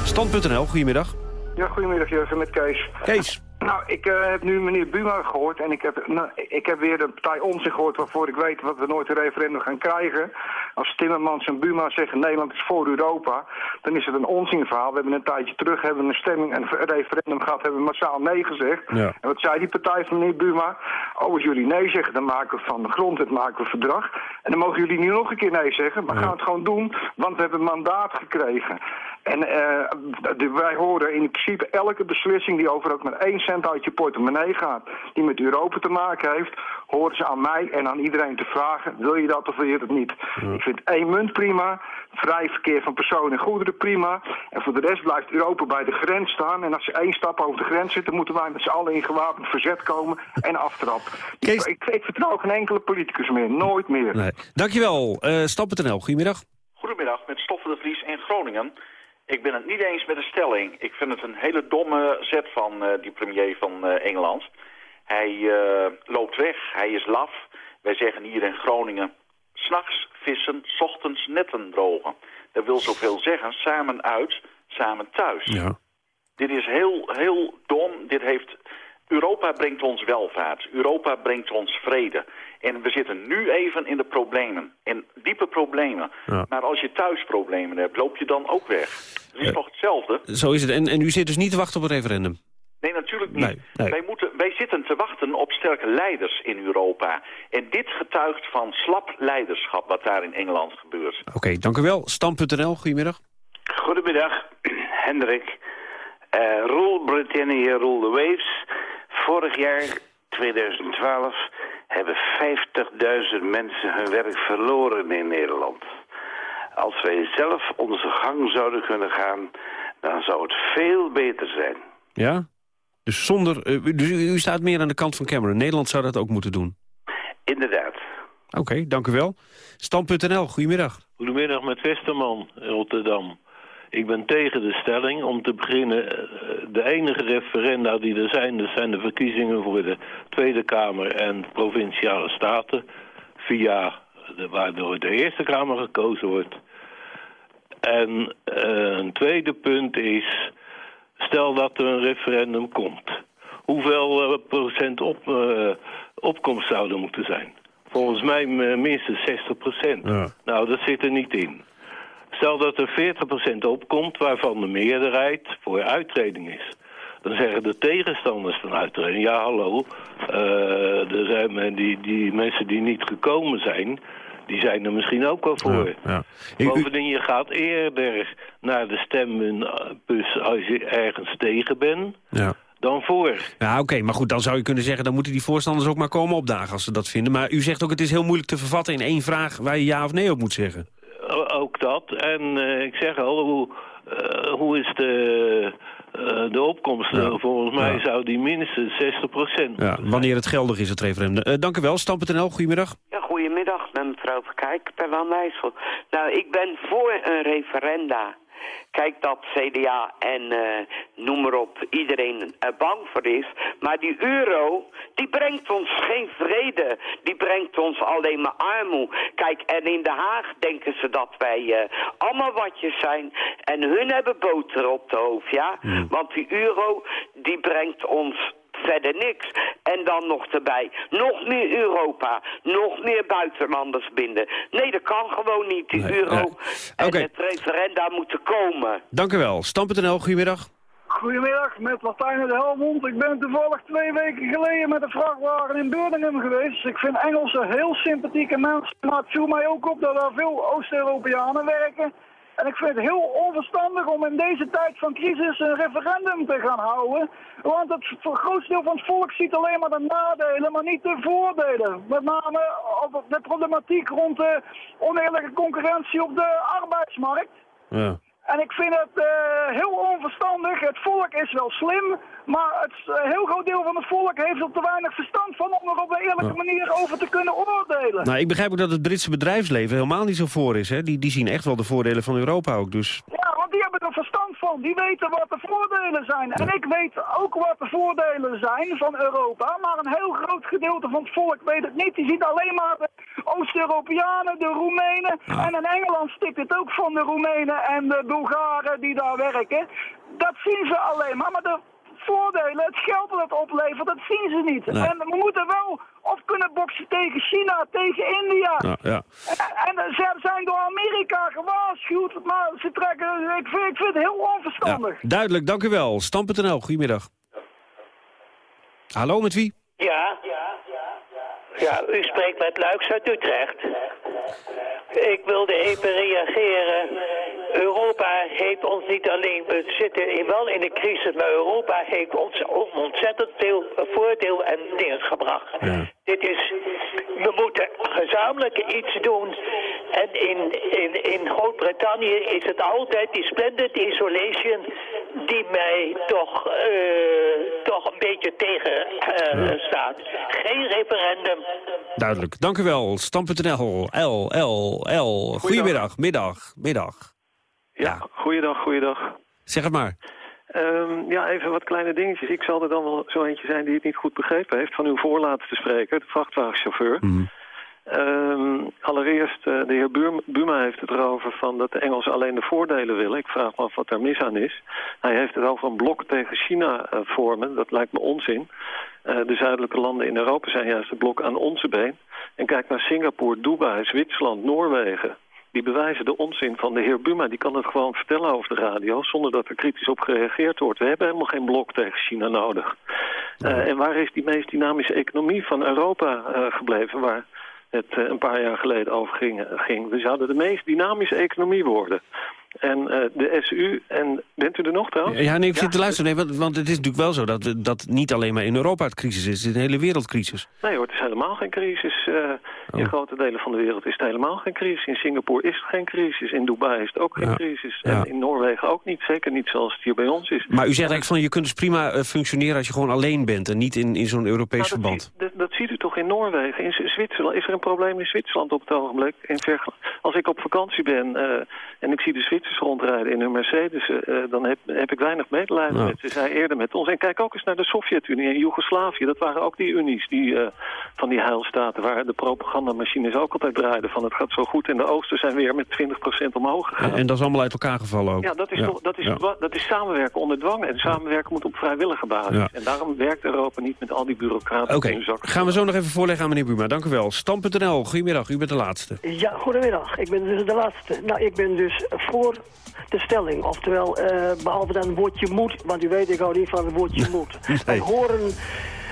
Stand.nl, goedemiddag. Ja, goedemiddag Jurgen, met Kees. Kees. Nou, ik uh, heb nu meneer Buma gehoord en ik heb, nou, ik heb weer de partij onzin gehoord waarvoor ik weet dat we nooit een referendum gaan krijgen. Als Timmermans en Buma zeggen Nederland is voor Europa, dan is het een onzinverhaal. We hebben een tijdje terug hebben een stemming en een referendum gehad, hebben we massaal nee gezegd. Ja. En wat zei die partij van meneer Buma? Oh, als jullie nee zeggen, dan maken we van de grond het maken we verdrag. En dan mogen jullie nu nog een keer nee zeggen, maar ja. gaan het gewoon doen, want we hebben een mandaat gekregen. En uh, wij horen in principe elke beslissing die over ook maar één cent uit je portemonnee gaat, die met Europa te maken heeft, horen ze aan mij en aan iedereen te vragen, wil je dat of wil je dat niet? Ik vind één munt prima, vrij verkeer van personen en goederen prima, en voor de rest blijft Europa bij de grens staan. En als ze één stap over de grens zitten, moeten wij met z'n allen in gewapend verzet komen en aftrappen. Kees... Ik, ik, vertrouw geen enkele politicus meer, nooit meer. Nee. Dankjewel. Uh, Stap.nl, goedemiddag. Goedemiddag, met Stoffen de Vries in Groningen. Ik ben het niet eens met de stelling. Ik vind het een hele domme zet van uh, die premier van uh, Engeland. Hij uh, loopt weg, hij is laf. Wij zeggen hier in Groningen, s'nachts vissen, s ochtends netten drogen. Dat wil zoveel zeggen, samen uit, samen thuis. Ja. Dit is heel, heel dom. Dit heeft Europa brengt ons welvaart. Europa brengt ons vrede. En we zitten nu even in de problemen. In diepe problemen. Maar als je thuis problemen hebt, loop je dan ook weg. Het is uh, toch hetzelfde? Zo is het. En, en u zit dus niet te wachten op een referendum? Nee, natuurlijk niet. Wij, moeten, wij zitten te wachten op sterke leiders in Europa. En dit getuigt van slap leiderschap wat daar in Engeland gebeurt. Oké, okay, dank u wel. Stam.nl, goedemiddag. Goedemiddag, Hendrik. Uh, rule Britannia, rule the waves. Vorig jaar, 2012, hebben 50.000 mensen hun werk verloren in Nederland. Als wij zelf onze gang zouden kunnen gaan, dan zou het veel beter zijn. Ja? Dus zonder... Dus u staat meer aan de kant van Cameron. Nederland zou dat ook moeten doen? Inderdaad. Oké, okay, dank u wel. Stam.nl, goedemiddag. Goedemiddag met Westerman, Rotterdam. Ik ben tegen de stelling. Om te beginnen, eh, de enige referenda die er zijn... dat zijn de verkiezingen voor de Tweede Kamer en provinciale staten... via de, waardoor de Eerste Kamer gekozen wordt. En eh, een tweede punt is... stel dat er een referendum komt. Hoeveel eh, procent op, opkomst zou er moeten zijn? Volgens mij minstens 60 procent. Nou, dat zit er niet in. Stel dat er 40 procent opkomt, waarvan de meerderheid voor uittreding is. Dan zeggen de tegenstanders van uittreding, ja hallo, eh, er zijn die, die mensen die niet gekomen zijn, die zijn er misschien ook wel voor. Ja. Bovendien, je gaat eerder naar de stembus als je ergens tegen bent, Ja. dan voor. Ja, oké, maar goed, dan zou je kunnen zeggen... dan moeten die voorstanders ook maar komen opdagen als ze dat vinden. Maar u zegt ook, het is heel moeilijk te vervatten in één vraag... waar je ja of nee op moet zeggen. Ook dat. En eh, ik zeg al, hoe, eh, hoe is de, eh, de opkomst? Ja. Volgens mij Ja. zou die minstens 60 procent Ja, wanneer het geldig is, het referendum. Eh, dank u wel, Stam.nl, goedemiddag. Ja, goedemiddag, met mevrouw Verkijk bij Landijssel. Nou, ik ben voor een referenda. Kijk dat CDA en eh, noem maar op, iedereen er bang voor is. Maar die euro, die brengt ons geen vrede. Die brengt ons alleen maar armoede. Kijk, en in Den Haag denken ze dat wij eh, allemaal watjes zijn. En hun hebben boter op de hoofd, ja. Want die euro, die brengt ons verder niks. En dan nog erbij, nog meer Europa, nog meer buitenlanders binden. Nee, dat kan gewoon niet, die Nee, euro. nee. En Oké. het referenda moet er komen. Dank u wel, Stam.nl, goedemiddag. Goedemiddag, met Martijn de Helmond. Ik ben toevallig twee weken geleden met een vrachtwagen in Birmingham geweest. Ik vind Engelsen heel sympathieke mensen, maar het viel mij ook op dat er veel Oost-Europeanen werken. En ik vind het heel onverstandig om in deze tijd van crisis een referendum te gaan houden. Want het grootste deel van het volk ziet alleen maar de nadelen, maar niet de voordelen. Met name op de problematiek rond de oneerlijke concurrentie op de arbeidsmarkt. Ja. En ik vind het eh, heel onverstandig. Het volk is wel slim, maar het eh, heel groot deel van het volk heeft er te weinig verstand van om er op een eerlijke manier over te kunnen oordelen. Nou, ik begrijp ook dat het Britse bedrijfsleven helemaal niet zo voor is. Hè? Die, die zien echt wel de voordelen van Europa ook. Dus Ja, want die hebben er Die weten wat de voordelen zijn. En ik weet ook wat de voordelen zijn van Europa. Maar een heel groot gedeelte van het volk weet het niet. Die ziet alleen maar de Oost-Europeanen, de Roemenen. En in Engeland stikt het ook van de Roemenen en de Bulgaren die daar werken. Dat zien ze alleen maar. Maar de voordelen, het geld dat het oplevert, dat zien ze niet. Nee. En we moeten wel op kunnen boksen tegen China, tegen India. ja, ja. En ze zijn door Amerika gewaarschuwd, maar ze trekken, ik vind, ik vind het heel onverstandig. Duidelijk, dank u wel. Stam.nl, goedemiddag. Hallo, met wie? Ja. Ja, u spreekt met Luiks uit Utrecht. Ik wilde even reageren. Europa heeft ons niet alleen, we zitten in- wel in de crisis, maar Europa heeft ons ook ontzettend veel voordeel en dingen gebracht. Dit is, we moeten gezamenlijk iets doen. En in, in, in Groot-Brittannië is het altijd die splendid isolation die mij toch, eh, toch een beetje tegen eh, staat. Geen referendum. Duidelijk, dank u wel. Stam.nl, L, L, L. Goedemiddag, middag, middag. Ja, goeiedag, goeiedag. Zeg het maar. Ehm, ja, even wat kleine dingetjes. Ik zal er dan wel zo eentje zijn die het niet goed begrepen heeft... van uw voorlaatste spreker, de vrachtwagenchauffeur. Ehm, allereerst, eh, de heer Buma heeft het erover van dat de Engelsen alleen de voordelen willen. Ik vraag me af wat daar mis aan is. Hij heeft het over een blok tegen China eh, vormen. Dat lijkt me onzin. Eh, de zuidelijke landen in Europa zijn juist het blok aan onze been. En kijk naar Singapore, Dubai, Zwitserland, Noorwegen. Die bewijzen de onzin van de heer Buma. Die kan het gewoon vertellen over de radio... zonder dat er kritisch op gereageerd wordt. We hebben helemaal geen blok tegen China nodig. En waar is die meest dynamische economie van Europa gebleven... waar het eh, een paar jaar geleden over ging? We zouden de meest dynamische economie worden. En eh, de SU, en bent u er nog trouwens? Ja, nee, ik zit te luisteren. Nee, want, want het is natuurlijk wel zo dat, dat niet alleen maar in Europa het crisis is. Het is een hele wereldcrisis. Nee hoor, het is helemaal geen crisis. Eh, In grote delen van de wereld is het helemaal geen crisis. In Singapore is het geen crisis. In Dubai is het ook geen Ja. crisis. Ja. En in Noorwegen ook niet. Zeker niet zoals het hier bij ons is. Maar u zegt eigenlijk van je kunt dus prima eh, functioneren als je gewoon alleen bent... en niet in, in zo'n Europees Nou, verband. zie- dat, dat ziet u toch in Noorwegen, in Zwitserland. Is er een probleem in Zwitserland op het ogenblik? In Als ik op vakantie ben en ik zie de Zwitsers rondrijden in hun Mercedes... Uh, dan heb, heb, ik weinig medelijden nou. met ze. Zij eerder met ons. En kijk ook eens naar de Sovjet-Unie en Joegoslavië. Dat waren ook die unies die, van die heilstaten... waar de propagandamachines ook altijd draaiden van... het gaat zo goed in de oosten zijn weer met 20% omhoog gegaan. En, en, dat is allemaal uit elkaar gevallen ook. Ja, dat is, Toch, dat is, dat is samenwerken onder dwang. En samenwerken moet op vrijwillige basis. En daarom werkt Europa niet met al die bureaucraten Oké, gaan we zo nog even voorleggen aan meneer Buma. Dank u wel. Stam.nl, goedemiddag. U bent de laatste. Ja, goedemiddag. Ik ben dus de laatste. Nou, ik ben dus voor de stelling. Oftewel, uh, behalve dan een woordje moet. Want u weet, ik hou niet van het woordje moet. Wij horen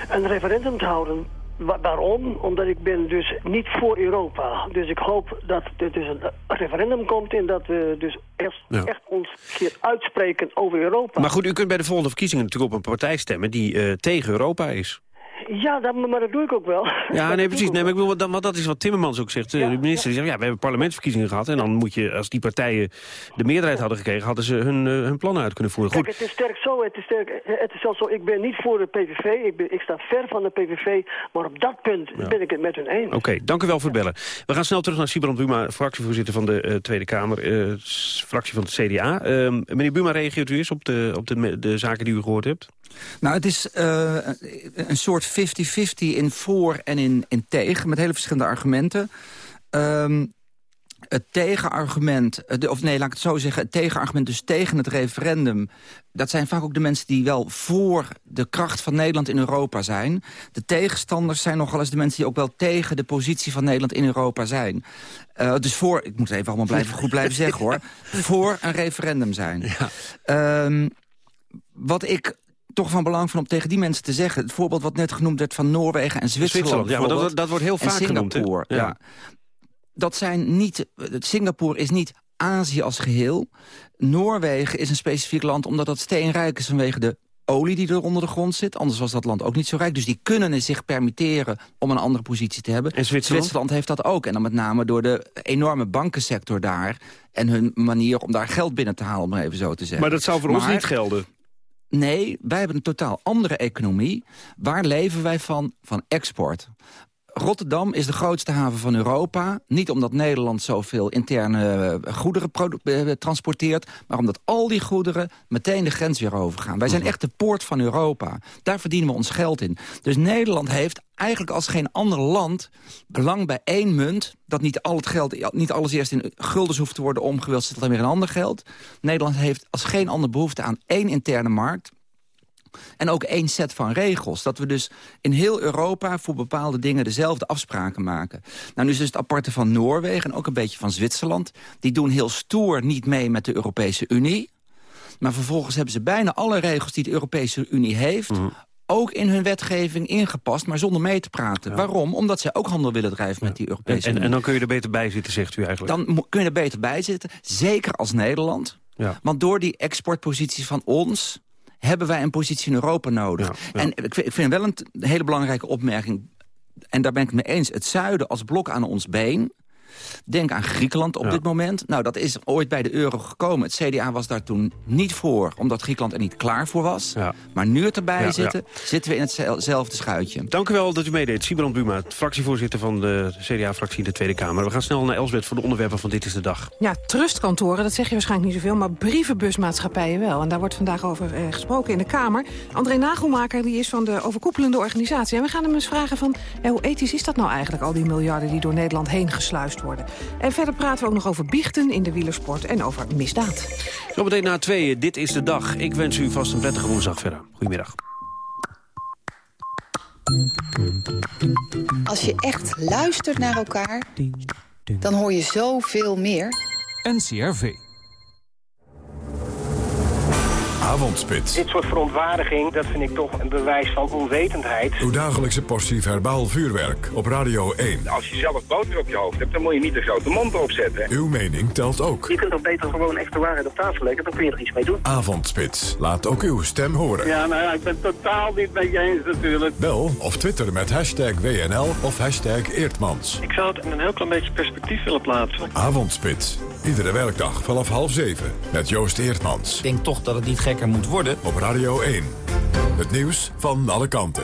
een referendum te houden waarom? Omdat ik ben dus niet voor Europa. Dus ik hoop dat er dus een referendum komt... en dat we dus echt, echt ons keer uitspreken over Europa. Maar goed, u kunt bij de volgende verkiezingen natuurlijk op een partij stemmen... die uh, tegen Europa is. Ja, dat, maar dat doe ik ook wel. Ja, nee, precies. Nee, maar ik wil, dat, maar dat is wat Timmermans ook zegt. de minister die zegt, ja, we hebben parlementsverkiezingen gehad... en dan moet je, als die partijen de meerderheid hadden gekregen... hadden ze hun, uh, hun plannen uit kunnen voeren. Goed. Kijk, het is sterk zo, het is, sterk, het is zelfs zo, ik ben niet voor de PVV, ik, ben, ik sta ver van de PVV... maar op dat punt ben ik het met hun eens. Oké, dank u wel voor het bellen. We gaan snel terug naar Sibrand Buma, fractievoorzitter van de uh, Tweede Kamer... Uh, fractie van het CDA. Ehm, meneer Buma, reageert u eens op de, op de, de zaken die u gehoord hebt? Nou, het is uh, een soort 50-50 in voor en in, in tegen, met hele verschillende argumenten. Um, het tegenargument, of nee, laat ik het zo zeggen... het tegenargument dus tegen het referendum... dat zijn vaak ook de mensen die wel voor de kracht van Nederland in Europa zijn. De tegenstanders zijn nogal eens de mensen die ook wel tegen de positie van Nederland in Europa zijn. Uh, dus voor, ik moet even allemaal blijven, goed blijven zeggen hoor... voor een referendum zijn. Ja. Um, wat ik toch van belang van om tegen die mensen te zeggen... het voorbeeld wat net genoemd werd van Noorwegen en Zwitserland... ja, maar dat, dat, wordt heel vaak genoemd. Ja. ja. Dat zijn niet... Singapore is niet Azië als geheel. Noorwegen is een specifiek land omdat dat steenrijk is vanwege de olie die er onder de grond zit. Anders was dat land ook niet zo rijk. Dus die kunnen zich permitteren om een andere positie te hebben. En Zwitserland? Zwitserland heeft dat ook. En dan met name door de enorme bankensector daar... en hun manier om daar geld binnen te halen, om even zo te zeggen. Maar dat zou voor ons niet gelden. Nee, wij hebben een totaal andere economie. Waar leven wij van? Van export. Rotterdam is de grootste haven van Europa. Niet omdat Nederland zoveel interne eh, goederen eh, transporteert... maar omdat al die goederen meteen de grens weer overgaan. Wij zijn mhm. echt de poort van Europa. Daar verdienen we ons geld in. Dus Nederland heeft eigenlijk als geen ander land belang bij één munt... dat niet, al het geld, niet alles eerst in guldens hoeft te worden zodat er weer een ander geld. Nederland heeft als geen ander behoefte aan één interne markt... En ook één set van regels. Dat we dus in heel Europa voor bepaalde dingen dezelfde afspraken maken. Nou, nu is dus het aparte van Noorwegen en ook een beetje van Zwitserland. Die doen heel stoer niet mee met de Europese Unie. Maar vervolgens hebben ze bijna alle regels die de Europese Unie heeft... Mhm ook in hun wetgeving ingepast, maar zonder mee te praten. Waarom? Omdat zij ook handel willen drijven met die Europese en, en, en, dan kun je er beter bij zitten, zegt u eigenlijk? Dan kun je er beter bij zitten, zeker als Nederland. Ja. Want door die exportpositie van ons hebben wij een positie in Europa nodig. En ik vind, ik vind wel een hele belangrijke opmerking... en daar ben ik het mee eens, het zuiden als blok aan ons been... Denk aan Griekenland op dit moment. Nou, dat is ooit bij de euro gekomen. Het CDA was daar toen niet voor, omdat Griekenland er niet klaar voor was. Ja. Maar nu het erbij zitten, zitten we in hetzelfde schuitje. Dank u wel dat u meedeed. Sibrand Buma, fractievoorzitter van de CDA-fractie in de Tweede Kamer. We gaan snel naar Elsbeth voor de onderwerpen van Dit is de Dag. Ja, trustkantoren, dat zeg je waarschijnlijk niet zoveel... maar brievenbusmaatschappijen wel. En daar wordt vandaag over eh, gesproken in de Kamer. André Nagelmaker die is van de overkoepelende organisatie. En we gaan hem eens vragen van, hoe ethisch is dat nou eigenlijk... al die miljarden die door Nederland heen gesluist worden? En verder praten we ook nog over biechten in de wielersport en over misdaad. Zometeen na tweeën, dit is de dag. Ik wens u vast een prettige woensdag verder. Goedemiddag. Als je echt luistert naar elkaar, dan hoor je zoveel meer. NCRV. Avondspits. Dit soort verontwaardiging, dat vind ik toch een bewijs van onwetendheid. Uw dagelijkse portie verbaal vuurwerk op Radio 1. Als je zelf boter op je hoofd hebt, dan moet je niet de grote mond opzetten. Uw mening telt ook. Je kunt toch beter gewoon echt de waarheid op tafel leggen, dan kun je er iets mee doen. Avondspits. Laat ook uw stem horen. Ja, nou ja, ik ben totaal niet met je eens natuurlijk. Bel of twitter met hashtag WNL of hashtag Eertmans. Ik zou het in een heel klein beetje perspectief willen plaatsen. Avondspits. Iedere werkdag vanaf half zeven met Joost Eertmans. Ik denk toch dat het niet gekker moet worden. Op Radio 1. Het nieuws van alle kanten.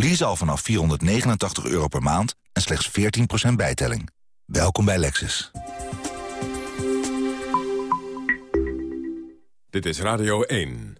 Lease al vanaf 489 euro per maand en slechts 14% bijtelling. Welkom bij Lexus. Dit is Radio 1.